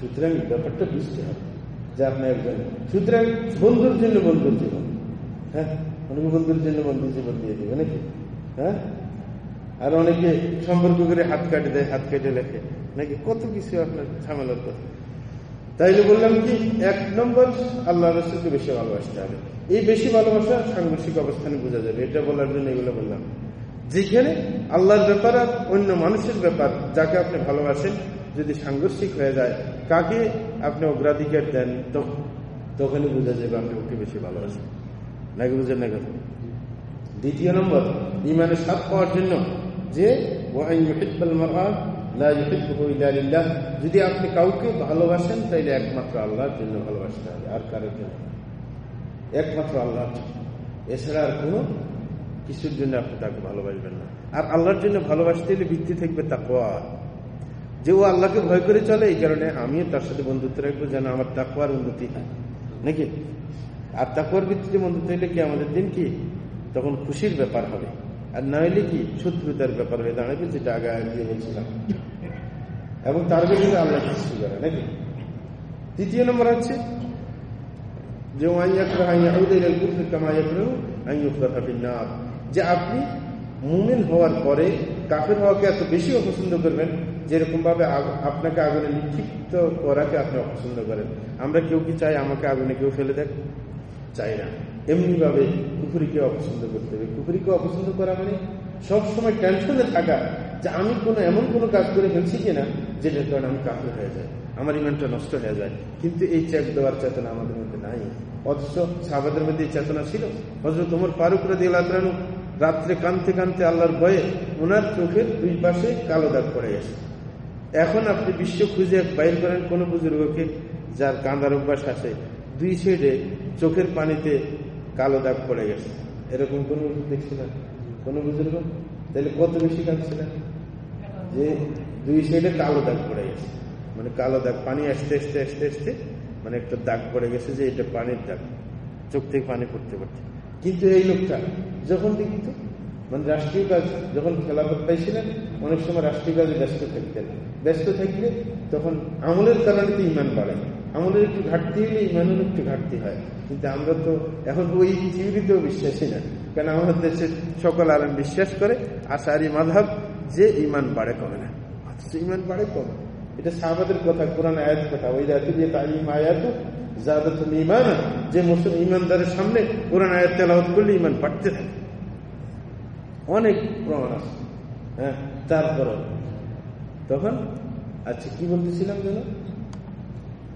সুতরাং ব্যাপারটা বুঝতে হবে যে আপনি একজন সুতরাং বন্ধুর জন্য বন্ধুর জীবন। হ্যাঁ? অনেকে বন্ধুর জন্য বন্ধুর জীবন দিয়ে দেবে, নাকি? হ্যাঁ? আর অনেকে সম্পর্ক করে হাত কাটে দেয়, হাত কেটে লেখে, নাকি? কত কিছু আপনার ঝামেলার কথা তাইলে বললাম কি, এক নম্বর আল্লাহ রসুলকে বেশি ভালোবাসতে হবে। এই বেশি ভালোবাসা সাংঘর্ষিক অবস্থানে বোঝা যাবে। এটা বলার জন্য এগুলো বললাম। যেখানে আল্লাহর ব্যাপার আর অন্য মানুষের ব্যাপার যাকে আপনি ভালোবাসেন যদি সাংঘর্ষিক হয়ে যায়, কাকে আপনি অগ্রাধিকার দেন তখনই বোঝা যাবে আপনি ওকে বেশি ভালোবাসেন। নাকি বুঝেন না কথা? দ্বিতীয় নম্বর ইমানের সাপ পাওয়ার জন্য যে যদি আপনি কাউকে ভালোবাসেন, তাইলে একমাত্র আল্লাহর জন্য ভালোবাসতে হবে। আর কারোর জন্য একমাত্র আল্লাহর জন্য। এছাড়া আর কোনো কিছুর জন্য আপনি তাকে ভালোবাসবেন না। আর আল্লাহর জন্য ভালোবাসতে হলে ভিত্তি থাকবে তাকোয়া যে ও আল্লাহকে ভয় করে চলে, এই কারণে আমিও তার সাথে বন্ধুত্ব রাখব যেন আমার তাকুয়ার উন্নতি হয়। নাকি? আর তাকুয়ার ভিত্তিতে বন্ধুত্ব হইলে কি আমাদের দিন কি? তখন খুশির ব্যাপার হবে। আর না হইলে কি শত্রুতার ব্যাপার হয়ে দাঁড়াবে যেটা আগে আগে বলছিলাম। এবং তার ভিতরে আল্লাহ সৃষ্টি করে, নাকি? তৃতীয় নম্বর হচ্ছে যে যে আপনি মুমিন হওয়ার পরে কাফের হওয়াকে এত বেশি অপছন্দ করবেন যেরকম ভাবে আপনাকে আগুনে নিক্ষিপ্ত করাকে আপনি অপছন্দ করেন। আমরা কেউ কি চাই আমাকে আগুনে কেউ ফেলে দেখ চাই না। এমনি ভাবে কুকুরিকে অপছন্দ করতে হবে। কুকুরিকে অপছন্দ করা মানে সবসময় টেনশনে থাকা যে আমি কোনো এমন কোনো কাজ করে ফেলছি কিনা যেটার কারণে আমি কাপড় হয়ে যায় আমার ইমানটা নষ্ট হয়ে যায়। কিন্তু এই চেক দেওয়ার চেতনা আমাদের মধ্যে নাই। অথচ সাহাবাদের মধ্যে এই চেতনা ছিল। হজরত তোমার পারুক রাজি আল্লাহ রাত্রে কানতে কানতে আল্লাহর ভয়ে ওনার চোখের দুই পাশে কালো দাগ পড়ে গেছে। এখন আপনি বিশ্ব খুঁজে বাইর করেন কোন বুজুর্গকে যার কান্দার অভ্যাস আছে। দুই সাইডে চোখের পানিতে কালো দাগ পড়ে গেছে। এরকম কোন দেখছিলেন কোন বুজুর্গ? তাহলে কত বেশি কাঁদছিলেন যে দুই সাইডে কালো দাগ পড়ে গেছে। মানে কালো দাগ, পানি আসতে আসতে আসতে আসতে মানে একটা দাগ পড়ে গেছে যে এটা পানির দাগ। চোখ থেকে পানি পড়তে পড়তে। কিন্তু এই লোকটা যখন দেখত মানে রাষ্ট্রীয় কাজ, যখন খেলাফত পাইছিলেন, অনেক সময় রাষ্ট্রীয় কাজে ব্যস্ত থাকতেন। ব্যস্ত থাকলে তখন আমলের কারণে তো ইমান বাড়ে আমলের একটু ঘাটতি হলে ইমানের একটু ঘাটতি হয়। কিন্তু আমরা তো এখন ওই থিওরিতেও বিশ্বাসী না। কেন আমাদের দেশের সকল আলম বিশ্বাস করে, আশারি মাধাব যে ইমান বাড়ে কমে না। অথচ ইমান বাড়ে কমে। এটা সাহাবাদের কথা, কোরআন আয়াত কথা। ওই রাতে দিয়ে তালিম আয়াত জাদাত ইমান যে মুসলিম ইমানদারের সামনে কোরআন আয়াত তেলাওয়াত করলে ইমান বাড়তে থাকে। অনেক প্রমাণ আছে। হ্যাঁ তারপর তখন আচ্ছা কি বলতেছিলাম যেন?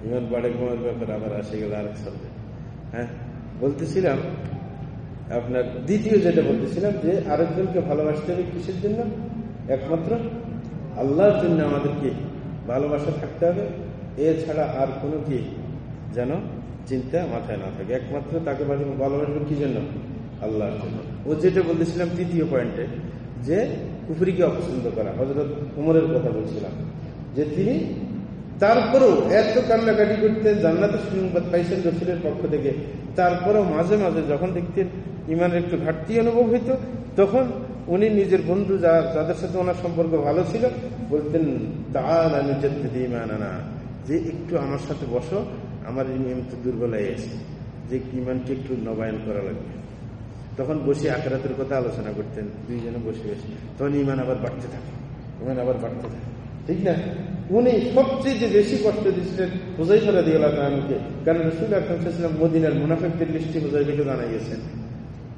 ইমান বাড়ে কমার ব্যাপারে আবার আসে গেল আরেক সামনে হ্যাঁ? বলতেছিলাম, আপনার দ্বিতীয় যেটা বলতেছিলাম যে, আরেকজনকে ভালোবাসতে হবে কিসের জন্য? একমাত্র আল্লাহর জন্য আমাদেরকে ভালোবাসা থাকতে হবে। এছাড়া আর কোনো কি যেন চিন্তা মাথায় না থাকে। একমাত্র তাকে ভালোবাসবে কি জন্য? আল্লাহর জন্য। ও যেটা বলতেছিলাম তৃতীয় পয়েন্টে, যে কুফরিকে অপছন্দ করা। হজরত উমরের কথা বলছিলাম। যে তিনি তারপরেও এত কান্নাকাটি করতে জান্নাতের সংবাদ পাইছেন রসুলের পক্ষ থেকে। তারপরেও মাঝে মাঝে যখন দেখতেন ইমানের একটু ঘাটতি অনুভব হইত, তখন উনি নিজের বন্ধু যাদের সাথে ওনার সম্পর্ক ভালো ছিল, বলতেন আনা যে একটু আমার সাথে বসো, আমার ইমান তো দুর্বল হয়ে গেছে। যে ইমানকে একটু নবায়ন করা লাগবে। তখন বসে আখেরাতের কথা আলোচনা করতেন, দুইজনে বসে বসে। তখন ইমান আবার বাড়তে থাকে। ইমান আবার বাড়তে থাকে। ঠিক না? উনি সবচেয়ে যে বেশি কষ্ট দিচ্ছিলেন বোঝাই করে দিয়ে আমাকে কারণ রসুল আকরম মদিনার মুনাফেকদের লিস্টি জানা গেছেন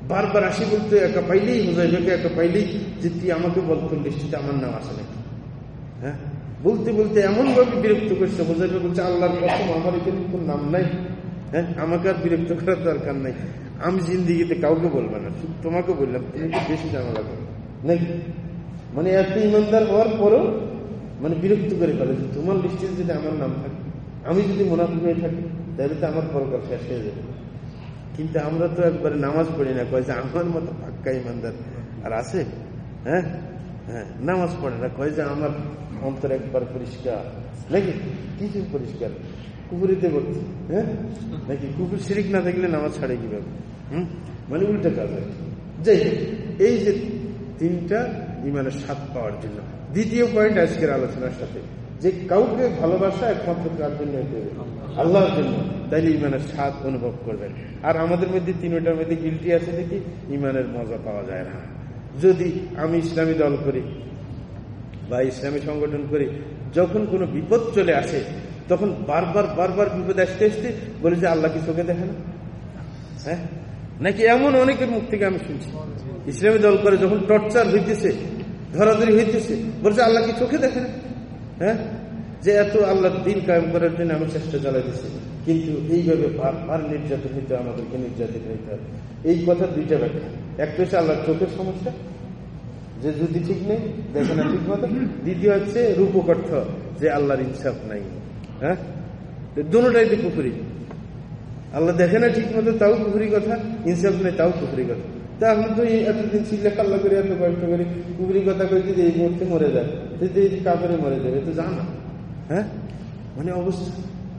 বারবার আসি বলতে একা পাইলেই হুজাইফাকে একা পাইলেই যে তুই আমাকে বলতো লিস্টিতে আমার নাম আসে নাকি? হ্যাঁ? বলতে বলতে এমন ভাবে বিরক্ত করছে হুজাইফা বলছে, আল্লাহর প্রথম আমার এখানে কোন নাম নাই। হ্যাঁ? আমাকে আর বিরক্ত করার দরকার নাই। আমি জিন্দিগিতে কাউকে বলব না। শুধু তোমাকে বললাম, তুমি বেশি ঝামেলা করো। নাকি? মানে এত ইমানদার হওয়ার পরও মানে বিরক্ত করে ফেলে তোমার লিস্টে যদি আমার নাম থাকে, আমি যদি মোনাফিক হয়ে থাকি, তাহলে তো আমার পরকাল শেষ হয়ে যাবে। কিন্তু আমরা তো একবারে নামাজ পড়ি না, কয় যে আমার মতো পাক্কা ইমানদার আর আছে? হ্যাঁ? হ্যাঁ নামাজ পড়ে না, কয় যে আমার অন্তর একবার পরিষ্কার। নাকি? কিছু পরিষ্কার? কুকুরিতে বলছি হ্যাঁ? নাকি কুকুর শিরিক না থাকলে নামাজ ছাড়ে কীভাবে? হম? মানে উল্টা কাজ আর যাই এই যে তিনটা ইমানের স্বাদ পাওয়ার জন্য। দ্বিতীয় পয়েন্ট আজকের আলোচনার সাথে, যে কাউকে ভালোবাসা একমাত্র কার জন্য আল্লাহর জন্য। তাইলে ইমানের স্বাদ অনুভব করবেন। আর আমাদের মধ্যে তিনটার মধ্যে গিলটি আছে দেখি, ইমানের মজা পাওয়া যায় না। যদি আমি ইসলামী দল করি বা ইসলামী সংগঠন করি, যখন কোনো বিপদ চলে আসে, তখন বারবার বারবার বিপদ আসতে আসতে বলে যে আল্লাহ কি চোখে দেখে না? হ্যাঁ? নাকি এমন অনেকের মুখ থেকে আমি শুনছি, ইসলামী দল করে যখন টর্চার হইতেছে ধরাধরি হইতেছে বলছে, আল্লাহ কি চোখে দেখে না? হ্যাঁ? যে এত আল্লাহর দিন কায়েম করার জন্য আমি চেষ্টা চালাইতেছি কিন্তু এইভাবে আর নির্যাতন হইতে আমাদেরকে নির্যাতিত হইতে হবে। এই কথা দুইটা ব্যাখ্যা। একটা হচ্ছে আল্লাহর চোখের সমস্যা, যে যদি ঠিক নেই, দেখে না ঠিক মতো। দ্বিতীয় হচ্ছে রূপক অর্থ, যে আল্লাহর ইনসাফ নাই। হ্যাঁ? দুটাই তো পুকুরি আল্লাহ দেখে না ঠিক মতো, তাও পুকুরি কথা, ইনসাফ নেই, তাও পুকুরি কথা। তা আমি তো এতদিন চিল্লা কাল্লা করে এত কষ্ট করি পুকুরি কথা কইছি যে এই মুহূর্তে মরে যায় এই কাপড়ে মরে যাবে তো জানা। হ্যাঁ? মানে অবস্থা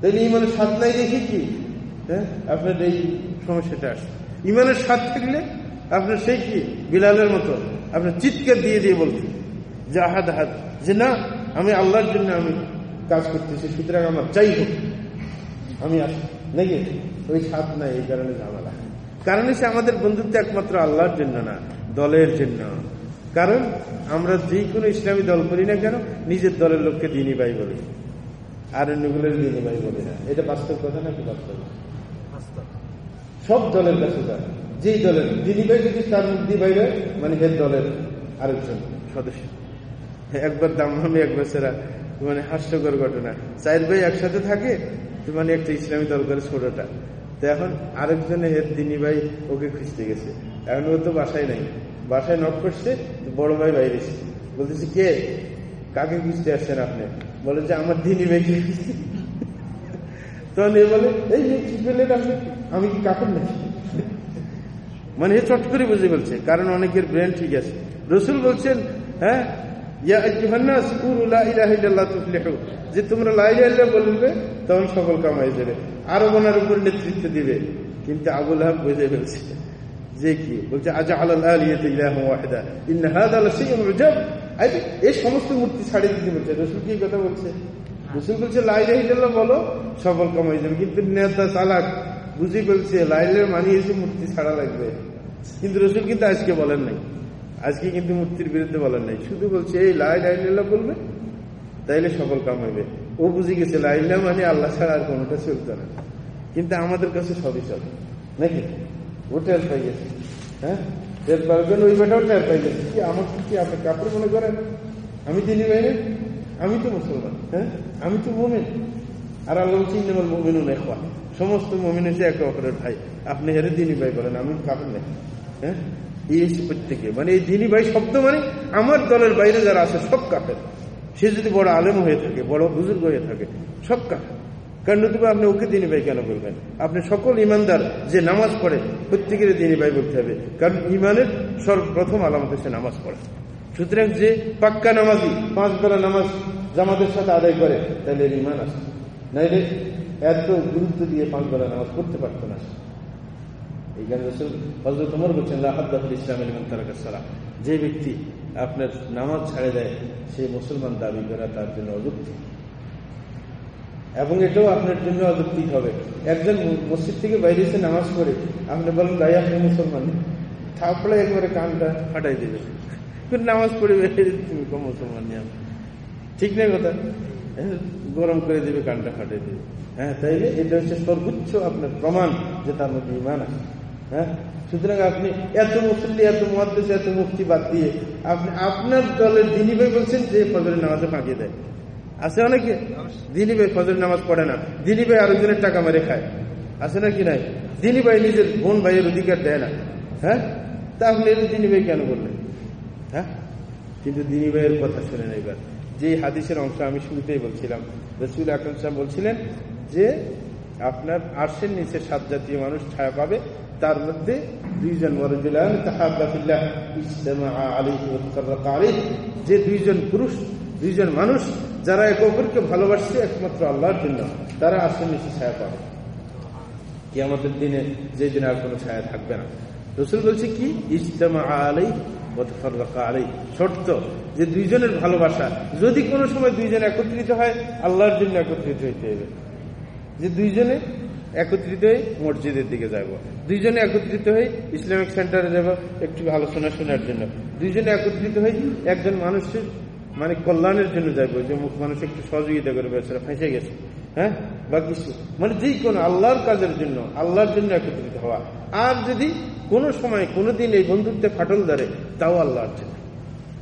তাহলে ইমানের স্বাদ নাই দেখি কি? হ্যাঁ? আপনার এই সমস্যাটা আসে ইমানের স্বাদ থাকলে আপনার সেই কি? বিলালের মতো আপনার চিৎকার দিয়ে দিয়ে বলছেন যে আহাদ আহাদ, যে না, আমি আল্লাহর জন্য আমি কাজ করতেছি, সুতরাং আমার চাই হোক, আমি আসি। নাকি? ওই স্বাদ নাই, এই কারণে ঝামেলা। কারণ হচ্ছে আমাদের বন্ধুত্ব একমাত্র আল্লাহর জন্য না, দলের জন্য। কারণ আমরা যে কোনো ইসলামী দল করি না কেন, নিজের দলের লোককে দিনই ভাই বলি। আর অন্যগুলোর দিনই ভাই বলি না। এটা বাস্তব কথা নাকি বাস্তব? সব দলের কাছে যায়। যেই দলের দিনী ভাই যদি তার মুক্তি বাইরে মানে হের দলের আরেকজন সদস্য। একবার দামহামি একবার সেরা মানে হাস্যকর ঘটনা। চার ভাই একসাথে থাকে মানে একটা ইসলামী দল করে ছোটটা। এখন আরেকজনে হের দিনী ভাই ওকে খুঁজতে গেছে। এখন ও তো বাসায় নাই। বাসায় নক করছে বড় ভাই বাইরে বলতেছে, কে? কাকে খুঁজতে আসছেন আপনি? বলে যে, আমার দিনী ভাই তখন এ বলে, এই কি পেলেন আপনি? আমি কি কাপড় নাকি? মানে এ চট করে বুঝে বলছে কারণ অনেকের ব্রেন ঠিক আছে। রসুল বলছেন হ্যাঁ যে তোমরা লাইলা বলবে, তখন সকল কামাই যাবে। আরও বোনার উপর নেতৃত্ব দিবে। কিন্তু আবুল হাব বুঝে ফেলছে। যে কি? বলছে আজ এই সমস্ত মূর্তি ছাড়িয়ে দিতে বলছে। রসুল কি কথা বলছে? রসুল বলছে লাইলা বলো সফল কামাই যাবে। কিন্তু নেতা চালাক বুঝি বলছে লাইলের মানিয়েছে, মূর্তি ছাড়া লাগবে। কিন্তু রসুল কিন্তু আজকে বলেন নাই। আজকে কিন্তু মূর্তির বিরুদ্ধে বলার নাই। শুধু বলছে, এই লাই লাইল্লাহ বলবে, তাইলে সফল কাম হবে। ও বুঝে গেছে লাইল্লা মানে আল্লাহ ছাড়া আর কোনোটা চলতো না। কিন্তু আমাদের কাছে সবই চলে, নাকি? ও টের পাই গেছে হ্যাঁ? টের পারবেন ওই বেটাও টের পাই গেছে। কি, আমার কি আপনি কাপড় মনে করেন? আমি তিনি বাইরে আমি তো মুসলমান হ্যাঁ? আমি তো মোমেন। আর আল্লাহ চিন্তামাল মোমেনও নেখা সমস্ত মমিন হচ্ছে একে অপরের ভাই। আপনি হেরে দিনী ভাই বলেন, আমি কাপড় নেই হ্যাঁ? এই প্রত্যেকে মানে এই দিনী ভাই শব্দ মানে আমার দলের বাইরে যারা আছে, সব কাপের সে যদি বড় আলেম হয়ে থাকে, বড় বুজুর্গ হয়ে থাকে, সব কাপের কারণ নতুবা আপনি ওকে দিনী ভাই কেন বলবেন? আপনি সকল ইমানদার যে নামাজ পড়ে প্রত্যেকের দিনী ভাই বলতে হবে। কারণ ইমানের সর্বপ্রথম আলামত হচ্ছে নামাজ পড়ে। সুতরাং যে পাক্কা নামাজি পাঁচ বেলা নামাজ জামাতের সাথে আদায় করে, তাহলে ইমান আছে। নাইলে এত গুরুত্ব দিয়ে পাঁচ বেলা নামাজ পড়তে পারতো না। এইখানে রসুল হজরত তোমার বলছেন লাহাদ্দাহুল ইসলাম সালাম যে ব্যক্তি আপনার নামাজ ছাড়ে দেয়, সে মুসলমান দাবি করা তার জন্য অযুক্তি এবং এটাও আপনার জন্য অযৌক্তিক হবে। একজন মসজিদ থেকে বাইরে এসে নামাজ পড়ে, আপনি বলেন ভাই আপনি মুসলমান। থাপড়ে একবারে কানটা ফাটাই দেবে নামাজ পড়ে তুমি কম মুসলমান নিয়ে ঠিক না কথা? গরম করে দেবে, কানটা ফাটাই দেবে। হ্যাঁ তাইলে এটা হচ্ছে সর্বোচ্চ আপনার প্রমাণ যে তার মধ্যে ইমান আছে। হ্যাঁ? সুতরাং আপনি এত মুসল্লি, এত মহাদেশ এত মুক্তি বাদ দিয়ে আপনি আপনার দলের দিনী ভাই বলছেন যে ফজরের নামাজে ফাঁকিয়ে দেয়। আছে অনেকে? দিনী ভাই ফজরের নামাজ পড়ে না। দিনী ভাই আরেকজনের টাকা মেরে খায়। আছে না কি নাই? দিনী ভাই নিজের বোন ভাইয়ের অধিকার দেয় না। হ্যাঁ? তা আপনি দিনী ভাই কেন বললেন হ্যাঁ? কিন্তু দিনী ভাইয়ের কথা শুনেন এবার। যে হাদিসের অংশ আমি শুরুতেই বলছিলাম, রসুল আকরম বলছিলেন যে আপনার আর্শের নিচে সাত জাতীয় মানুষ ছায়া পাবে তার মধ্যে দুইজন যে দুইজন পুরুষ, দুইজন মানুষ, যারা এক অপরকে ভালোবাসছে একমাত্র আল্লাহর জন্য, তারা আসলে নিচে ছায়া পাবে। কি আমাদের দিনে যে দিনে আর কোনো ছায়া থাকবে না। রসুল বলছে কি? ইজতেমা আলাই শর্ত যে দুইজনের ভালোবাসা, যদি কোনো সময় দুইজন একত্রিত হয়, আল্লাহর জন্য একত্রিত হইতে হবে। যে দুইজনে একত্রিত হয়ে মসজিদের দিকে যাব। দুইজনে একত্রিত হয়ে ইসলামিক সেন্টারে যাব, একটু আলোচনা শোনার জন্য। দুইজনে একত্রিত হয়ে একজন মানুষের মানে কল্যাণের জন্য যাব, যে মুখ মানুষ একটু সহযোগিতা করে বেচারা ফেঁসে গেছে। হ্যাঁ? বা কিছু। মানে যেই কোনো আল্লাহর কাজের জন্য, আল্লাহর জন্য একত্রিত হওয়া। আর যদি কোনো সময়, কোনোদিন এই বন্ধুত্বে ফাটল ধরে, তাও আল্লাহর জন্য।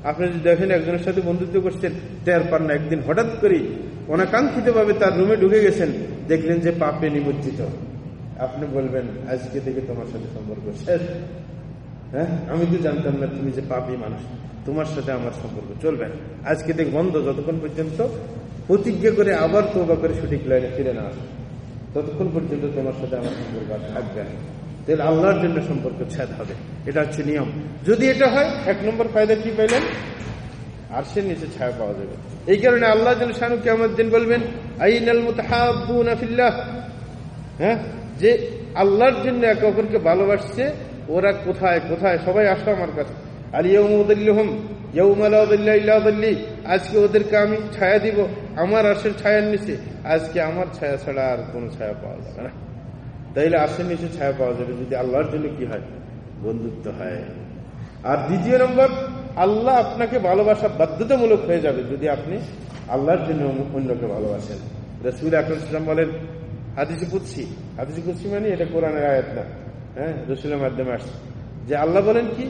আপনি যদি দেখেন একজনের সাথে বন্ধুত্ব করছেন, টের পান না, একদিন হঠাৎ করে অনাকাঙ্ক্ষিত ভাবে তার রুমে ঢুকে গেছেন দেখলেন যে পাপে নিমজ্জিত। আপনি বলবেন, আজকে থেকে তোমার সাথে সম্পর্ক শেষ। হ্যাঁ? আমি তো জানতাম না তুমি যে পাপি মানুষ। তোমার সাথে আমার সম্পর্ক চলবে। আজকে দেখ বন্ধ যতক্ষণ পর্যন্ত প্রতিজ্ঞা করে আবার তোবা করে সঠিক লাইনে ফিরে না ততক্ষণ পর্যন্ত তোমার সাথে আমার সম্পর্ক আর থাকবে না। তাহলে আল্লাহর জন্য সম্পর্ক ছেদ হবে। এটা হচ্ছে নিয়ম। যদি এটা হয়, এক নম্বর ফায়দা কি পাইলেন? আর সে নিচে ছায়া পাওয়া যাবে। এই কারণে আল্লাহ শানু কেমন দিন বলবেন হ্যাঁ? যে আল্লাহর জন্য একে অপরকে ভালোবাসছে, ওরা কোথায় কোথায়? সবাই আসো আমার কাছে। আর আলিয়ম আজকে ওদেরকে আমি ছায়া দিব, আমার আশের ছায়ার নিচে। আজকে আমার ছায়া ছাড়া আর কোনো ছায়া পাওয়া যাবে না। তাইলে আশের নিচে ছায়া পাওয়া যাবে, যদি আল্লাহর জন্য কি হয়? বন্ধুত্ব হয়। আর দ্বিতীয় নম্বর আল্লাহ আপনাকে ভালোবাসা বাধ্যতামূলক হয়ে যাবে যদি আপনি আল্লাহর জন্য অন্যকে ভালোবাসেন। রসুল আকরম বলেন, হাদিসি কুচ্ছি হাদিসি কুচ্ছি মানে এটা কোরআনের আয়াত না। হ্যাঁ রসুলের মাধ্যমে আসছে। যে আল্লাহ বলেন কি?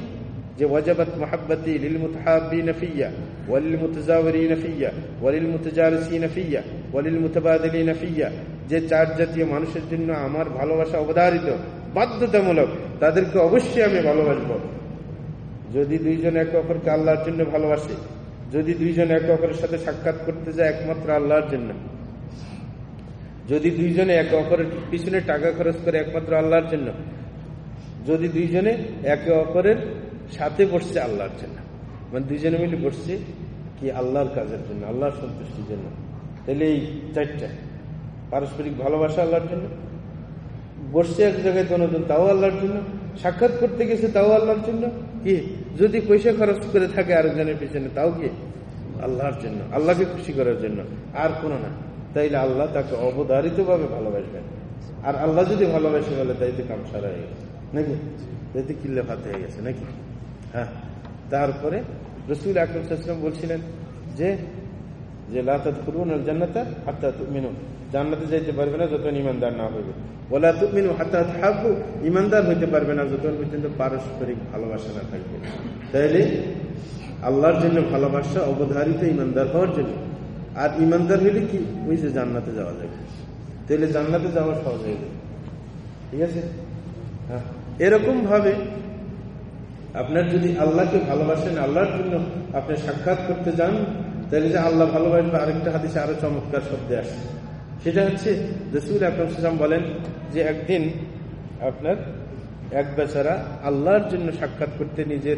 যে ওয়াজাবাত মাহাব্বাতি লিল মুতাহাব্বিনা ফিয়া ওয়ালিল মুতাজাওয়িরিনা ফিয়া ওয়ালিল মুতাজালিসিনা ফিয়া ওয়ালিল মুতাবাদিলিনা ফিয়া। যে চার জাতীয় মানুষের জন্য আমার ভালোবাসা অবধারিত, বাধ্যতামূলক, তাদেরকে অবশ্যই আমি ভালোবাসবো। যদি দুইজন একে অপরকে আল্লাহর জন্য ভালোবাসে, যদি দুইজন একে অপরের সাথে সাক্ষাৎ করতে যায় একমাত্র আল্লাহর জন্য। যদি দুইজনে একে অপরের পিছনে টাকা খরচ করে একমাত্র আল্লাহর জন্য। যদি দুইজনে একে অপরের সাথে বসছে আল্লাহর জন্য। মানে দুইজনে মিলে বসছে কি আল্লাহর কাজের জন্য, আল্লাহর সন্তুষ্টির জন্য। তাহলে এই চারটা, পারস্পরিক ভালোবাসা আল্লাহর জন্য, বসছে এক জায়গায় দনজন তাও আল্লাহর জন্য, সাক্ষাৎ করতে গেছে তাও আল্লাহর জন্য, কি? যদি পয়সা খরচ করে থাকে আরেকজনের পিছনে, তাও কি? আল্লাহর জন্য, আল্লাহকে খুশি করার জন্য। আর কোনো না। তাইলে আল্লাহ তাকে অবধারিত ভাবে ভালোবাসবেন। আর আল্লাহ যদি ভালোবাসে বলে, তাই তাইতে কাম সারা হয়ে গেছে। নাকি? তাইতে কিল্লে ভাত হয়ে গেছে, নাকি? হ্যাঁ। তারপরে রসুল আকরম বলছিলেন যে যে করুন জান্নাতা হাত্তা মিনু জান্নাতে যাইতে পারবে না যত ইমানদার না হইবে। ওলা তুমিনু হাত্তা হাব্বু ইমানদার হইতে পারবে না যত পর্যন্ত পারস্পরিক ভালোবাসা না থাকবে। তাইলে আল্লাহর জন্য ভালোবাসা অবধারিত ইমানদার হওয়ার জন্য। আর ইমানদার হইলে কি? ওই যে জান্নাতে যাওয়া যাবে তাহলে জান্নাতে যাওয়া সহজ হয়ে যাবে ঠিক আছে? হ্যাঁ। এরকম ভাবে আপনার যদি আল্লাহকে ভালোবাসেন, আল্লাহর জন্য আপনি সাক্ষাৎ করতে যান তাহলে যে আল্লাহ ভালোবাসবে, আরেকটা হাদিসে আরও চমৎকার শব্দে আসে সেটা হচ্ছে রসুল আকরম বলেন যে একদিন আপনার এক বেচারা আল্লাহর জন্য সাক্ষাৎ করতে নিজের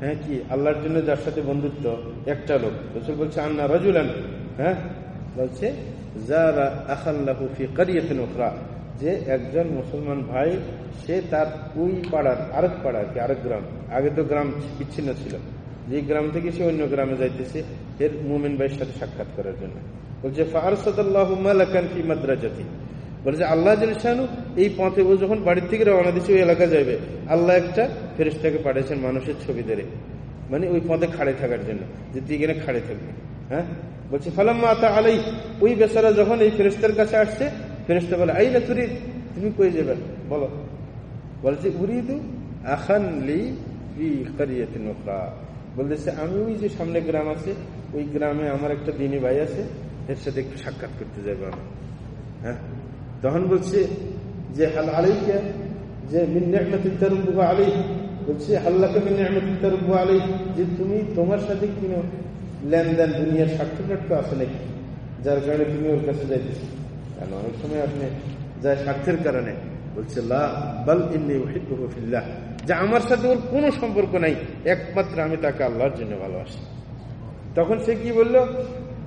হ্যাঁ কি, আল্লাহর জন্য যার সাথে বন্ধুত্ব, একটা লোক। রসুল বলছে, আন্না রাজুলান হ্যাঁ বলছে যারা আখাল্লাহু ফি কারিয়াতিন যে একজন মুসলমান ভাই, সে তার ওই পাড়ার, আরেক পাড়া কি, আরেক গ্রাম। আগে তো গ্রাম বিচ্ছিন্ন ছিল। যে গ্রাম থেকে সে অন্য গ্রামে যাইতেছে, এর মুমিন ভাইয়ের সাথে সাক্ষাৎ করার জন্য। বলছে ফারসাদাল্লাহু মালাকান ফি মাদ্রাজাতি। বলছে, আল্লাহ জালশানু এই পথে ও যখন বাড়ির থেকে রওনা দিচ্ছে, ওই এলাকা যাবে আল্লাহ একটা ফেরেশতাকে পাঠিয়েছেন মানুষের ছবি ধরে। মানে ওই পথে খাড়ে থাকার জন্য, যে তুই এখানে খাড়ে থাকবে। হ্যাঁ? বলছে, ফালাম্মা তা আলাই ওই বেচারা যখন এই ফেরেস্তার কাছে আসছে ফেরেস্তা বলে আই না তুরি তুমি কই যাবে? বলো। বলছে, উরিদু আখান লি বলতেছে, আমি ওই যে সামনে গ্রাম আছে, ওই গ্রামে আমার একটা দিনী ভাই আছে এর সাথে একটু সাক্ষাৎ করতে যাবে আমি হ্যাঁ? তখন বলছে যে, হাল আলাইকা? যে, মিন নি'মাতিন তারুবুহা আলাইহি। বলছে হাল্লাকা মিন নি'মাতিন তারুবুহা আলাইহি? যে, তুমি তোমার সাথে কোনো লেনদেন, দুনিয়ার স্বার্থ টার্থ আছে নাকি? যার কারণে তুমি ওর কাছে যাইতেছো। কারণ অনেক সময় আপনি যায় স্বার্থের কারণে। বলছে, লা, বাল ইন্নি ফিল্লাহ। যে আমার সাথে ওর কোনো সম্পর্ক নাই, একমাত্র আমি তাকে আল্লাহর জন্য ভালোবাসি। তখন সে কি বলল?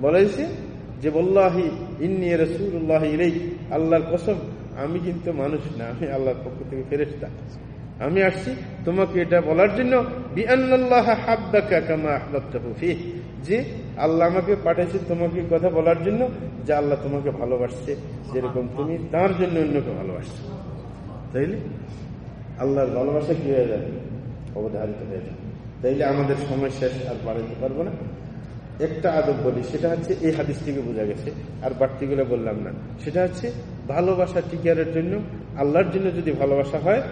বলেছে যে বল্লাহি ইন্নি রসুল্লাহ ইলেই আল্লাহর কসম, আমি কিন্তু মানুষ না, আমি আল্লাহর পক্ষ থেকে ফেরেস্তা আমি আসছি তোমাকে এটা বলার জন্য যে, আল্লাহ আমাকে পাঠাইছে তোমাকে কথা বলার জন্য, যে আল্লাহ তোমাকে ভালোবাসছে। যেরকম তুমি তার জন্য অন্যকে ভালোবাসছো। তাইলে, আল্লাহর ভালোবাসা কি হয়ে যাবে? অবধারিত হয়ে যাবে। তাইলে আমাদের সময় শেষ, আর বাড়াইতে পারব না। একটা আদব বলি, সেটা হচ্ছে এই হাদিস থেকে বোঝা গেছে, আর বাড়তিগুলো বললাম না। সেটা হচ্ছে ভালোবাসা টিকিয়ারের জন্য, আল্লাহর জন্য যদি ভালোবাসা হয়,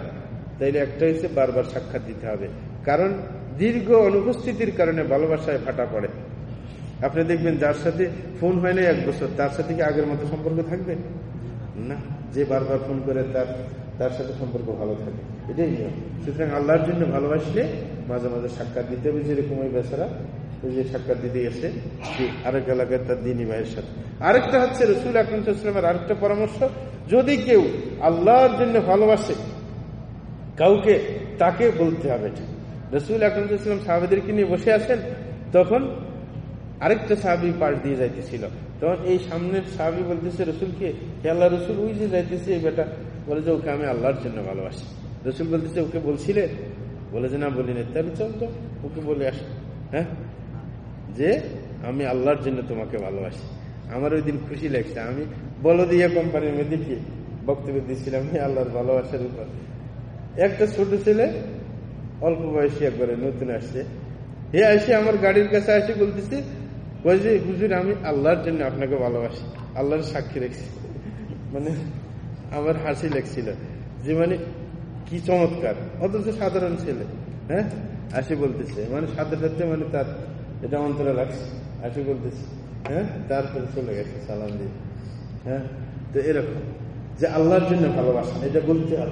তাইলে একটা হচ্ছে বারবার সাক্ষাৎ দিতে হবে। কারণ দীর্ঘ অনুপস্থিতির কারণে ভালোবাসায় ফাটা পড়ে। আপনি দেখবেন যার সাথে ফোন হয় না এক বছর, তার সাথে কি আগের মতো সম্পর্ক থাকবে? না, যে বারবার ফোন করে তার তার সাথে সম্পর্ক ভালো থাকে। এটাই সুতরাং আল্লাহর জন্য ভালোবাসলে মাঝে মাঝে সাক্ষাৎ দিতে হবে, যেরকম ওই বেচারা যে সাক্ষাৎ দিতে গেছে আরেক এলাকায় তার দিনী ভাইয়ের সাথে। আরেকটা হচ্ছে রসুল আকরমের আরেকটা পরামর্শ, যদি কেউ আল্লাহর জন্য ভালোবাসে, কাউকে তাকে বলতে হবে রসুল আকরমসাল্লাম সাহাবেদেরকে নিয়ে বসে আছেন তখন আরেকটা সাহাবি পাশ দিয়ে যাইতেছিল। তখন এই সামনের সাহাবি বলতেছে, রসুলকে, হে আল্লাহ রসুল, ওই যে যাইতেছে এই বেটা, বলে যে ওকে আমি আল্লাহর জন্য ভালোবাসি। রসুল বলতেছে, ওকে বলছিলে? বলে যে, না বলি না তাহলে চল তো, ওকে বলে আস। হ্যাঁ? যে আমি আল্লাহর জন্য তোমাকে ভালোবাসি। আমার ওই দিন খুশি লাগছে। আমি বলো দিয়ে কোম্পানির মধ্যে বক্তব্য দিচ্ছিলাম আল্লাহর ভালোবাসার উপর। একটা ছোট ছেলে অল্প বয়সী একবারে নতুন আসছে। হে আসে আমার গাড়ির কাছে আসে বলতেছে যে হুজুর, আমি আল্লাহর জন্য আপনাকে ভালোবাসি। আল্লাহর সাক্ষী রেখেছি। মানে আমার হাসি লেগছিল যে মানে কি চমৎকার। অথচ সাধারণ ছেলে হ্যাঁ? আসে বলতেছে মানে সাথে মানে তার এটা অন্তরে লাগছে আসে বলতেছে হ্যাঁ? তারপরে চলে গেছে, সালাম দিয়ে। হ্যাঁ? তো এরকম। যে আল্লাহর জন্য ভালোবাসা, এটা বলতে হবে।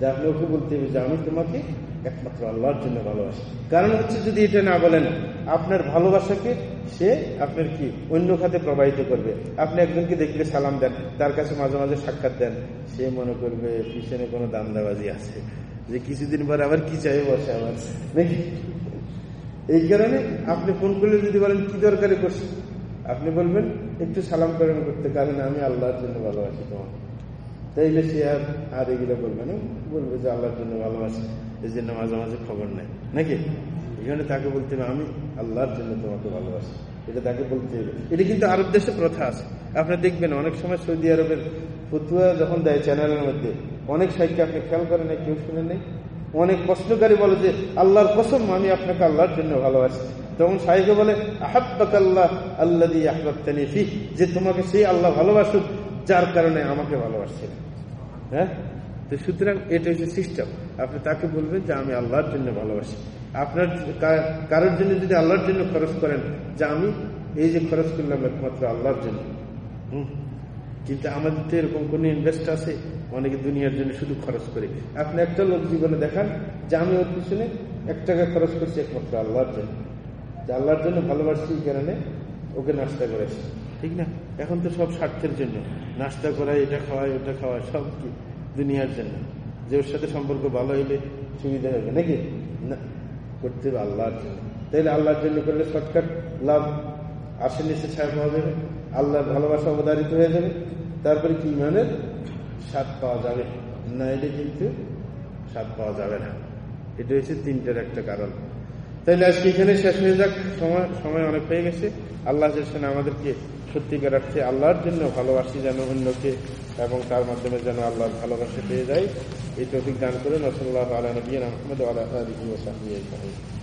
যে আপনি ওকে বলতে হবে যে, আমি তোমাকে একমাত্র আল্লাহর জন্য ভালোবাসি। কারণ হচ্ছে যদি এটা না বলেন, আপনার ভালোবাসাকে সে আপনার কি, অন্য খাতে প্রবাহিত করবে। আপনি একজনকে দেখলে সালাম দেন, তার কাছে মাঝে মাঝে সাক্ষাৎ দেন, সে মনে করবে পিছনে কোনো দান্দাবাজি আছে। যে কিছুদিন পর আবার কি চাই বসে আবার? নাকি? এই কারণে আপনি ফোন করলে যদি বলেন, কি দরকারে করছি আপনি বলবেন, একটু সালাম করেন করতে কারণ আমি আল্লাহর জন্য ভালোবাসি তোমাকে। তাইলে সে আর আর এগুলো বলবে না। বলবে যে আল্লাহর জন্য ভালোবাসি, এই জন্য মাঝে মাঝে খবর নেয় নাকি? এখানে তাকে বলতে হবে, আমি আল্লাহর জন্য তোমাকে ভালোবাসি। এটা তাকে বলতে হবে। এটা কিন্তু আরব দেশে প্রথা আছে। আপনি দেখবেন অনেক সময় সৌদি আরবের ফতুয়া যখন দেয় চ্যানেলের মধ্যে, অনেক সাহিত্য আপনি খেয়াল করেন, কেউ শুনে নেই। অনেক প্রশ্নকারী বলে যে, আল্লাহর কসম, আমি আপনাকে আল্লাহর জন্য ভালোবাসি। তখন সাহিকে বলে আহাব্বাক আল্লাহ আল্লাহ দিয়ে আহবাবতানি ফি। যে তোমাকে সেই আল্লাহ ভালোবাসুক, যার কারণে আমাকে ভালোবাসছিলেন হ্যাঁ? তো সুতরাং এটা হচ্ছে সিস্টেম। আপনি তাকে বলবেন যে, আমি আল্লাহর জন্য ভালোবাসি। আপনার কারোর জন্য যদি আল্লাহর জন্য খরচ করেন, যে আমি এই যে খরচ করলাম একমাত্র আল্লাহর জন্য, হুম? কিন্তু আমাদের তো এরকম কোন ইনভেস্ট আছে? অনেকে দুনিয়ার জন্য শুধু খরচ করে। আপনি একটা লোক জীবনে দেখান, যে আমি ওর পিছনে এক টাকা খরচ করছি একমাত্র আল্লাহর জন্য। যে আল্লাহর জন্য ভালোবাসছি এই কারণে ওকে নাস্তা করেছি ঠিক না? এখন তো সব স্বার্থের জন্য। নাস্তা করায়, এটা খাওয়ায়, ওটা খাওয়ায়, সব কি? দুনিয়ার জন্য। যে ওর সাথে সম্পর্ক ভালো হইলে সুবিধা হবে নাকি? না, করতে হবে আল্লাহর জন্য। তাইলে আল্লাহর জন্য করলে শর্টকাট লাভ? আসে নিচে ছায়া পাওয়া যাবে? আল্লাহর ভালোবাসা অবদারিত হয়ে যাবে। তারপরে কি ইমানের? স্বাদ পাওয়া যাবে। না, এটা কিন্তু স্বাদ পাওয়া যাবে না। এটা হচ্ছে তিনটার একটা কারণ। তাইলে আজকে এখানে শেষ হয়ে যাক। সময় সময় অনেক হয়ে গেছে। আল্লাহ যেন আমাদেরকে সত্যিকার রাখছে আল্লাহর জন্য ভালোবাসি যেন অন্যকে এবং তার মাধ্যমে যেন আল্লাহর ভালোবাসা পেয়ে যায়। এই টপিক দান করে নসল্লাহ আলা নবীন আহমদ আল্লাহ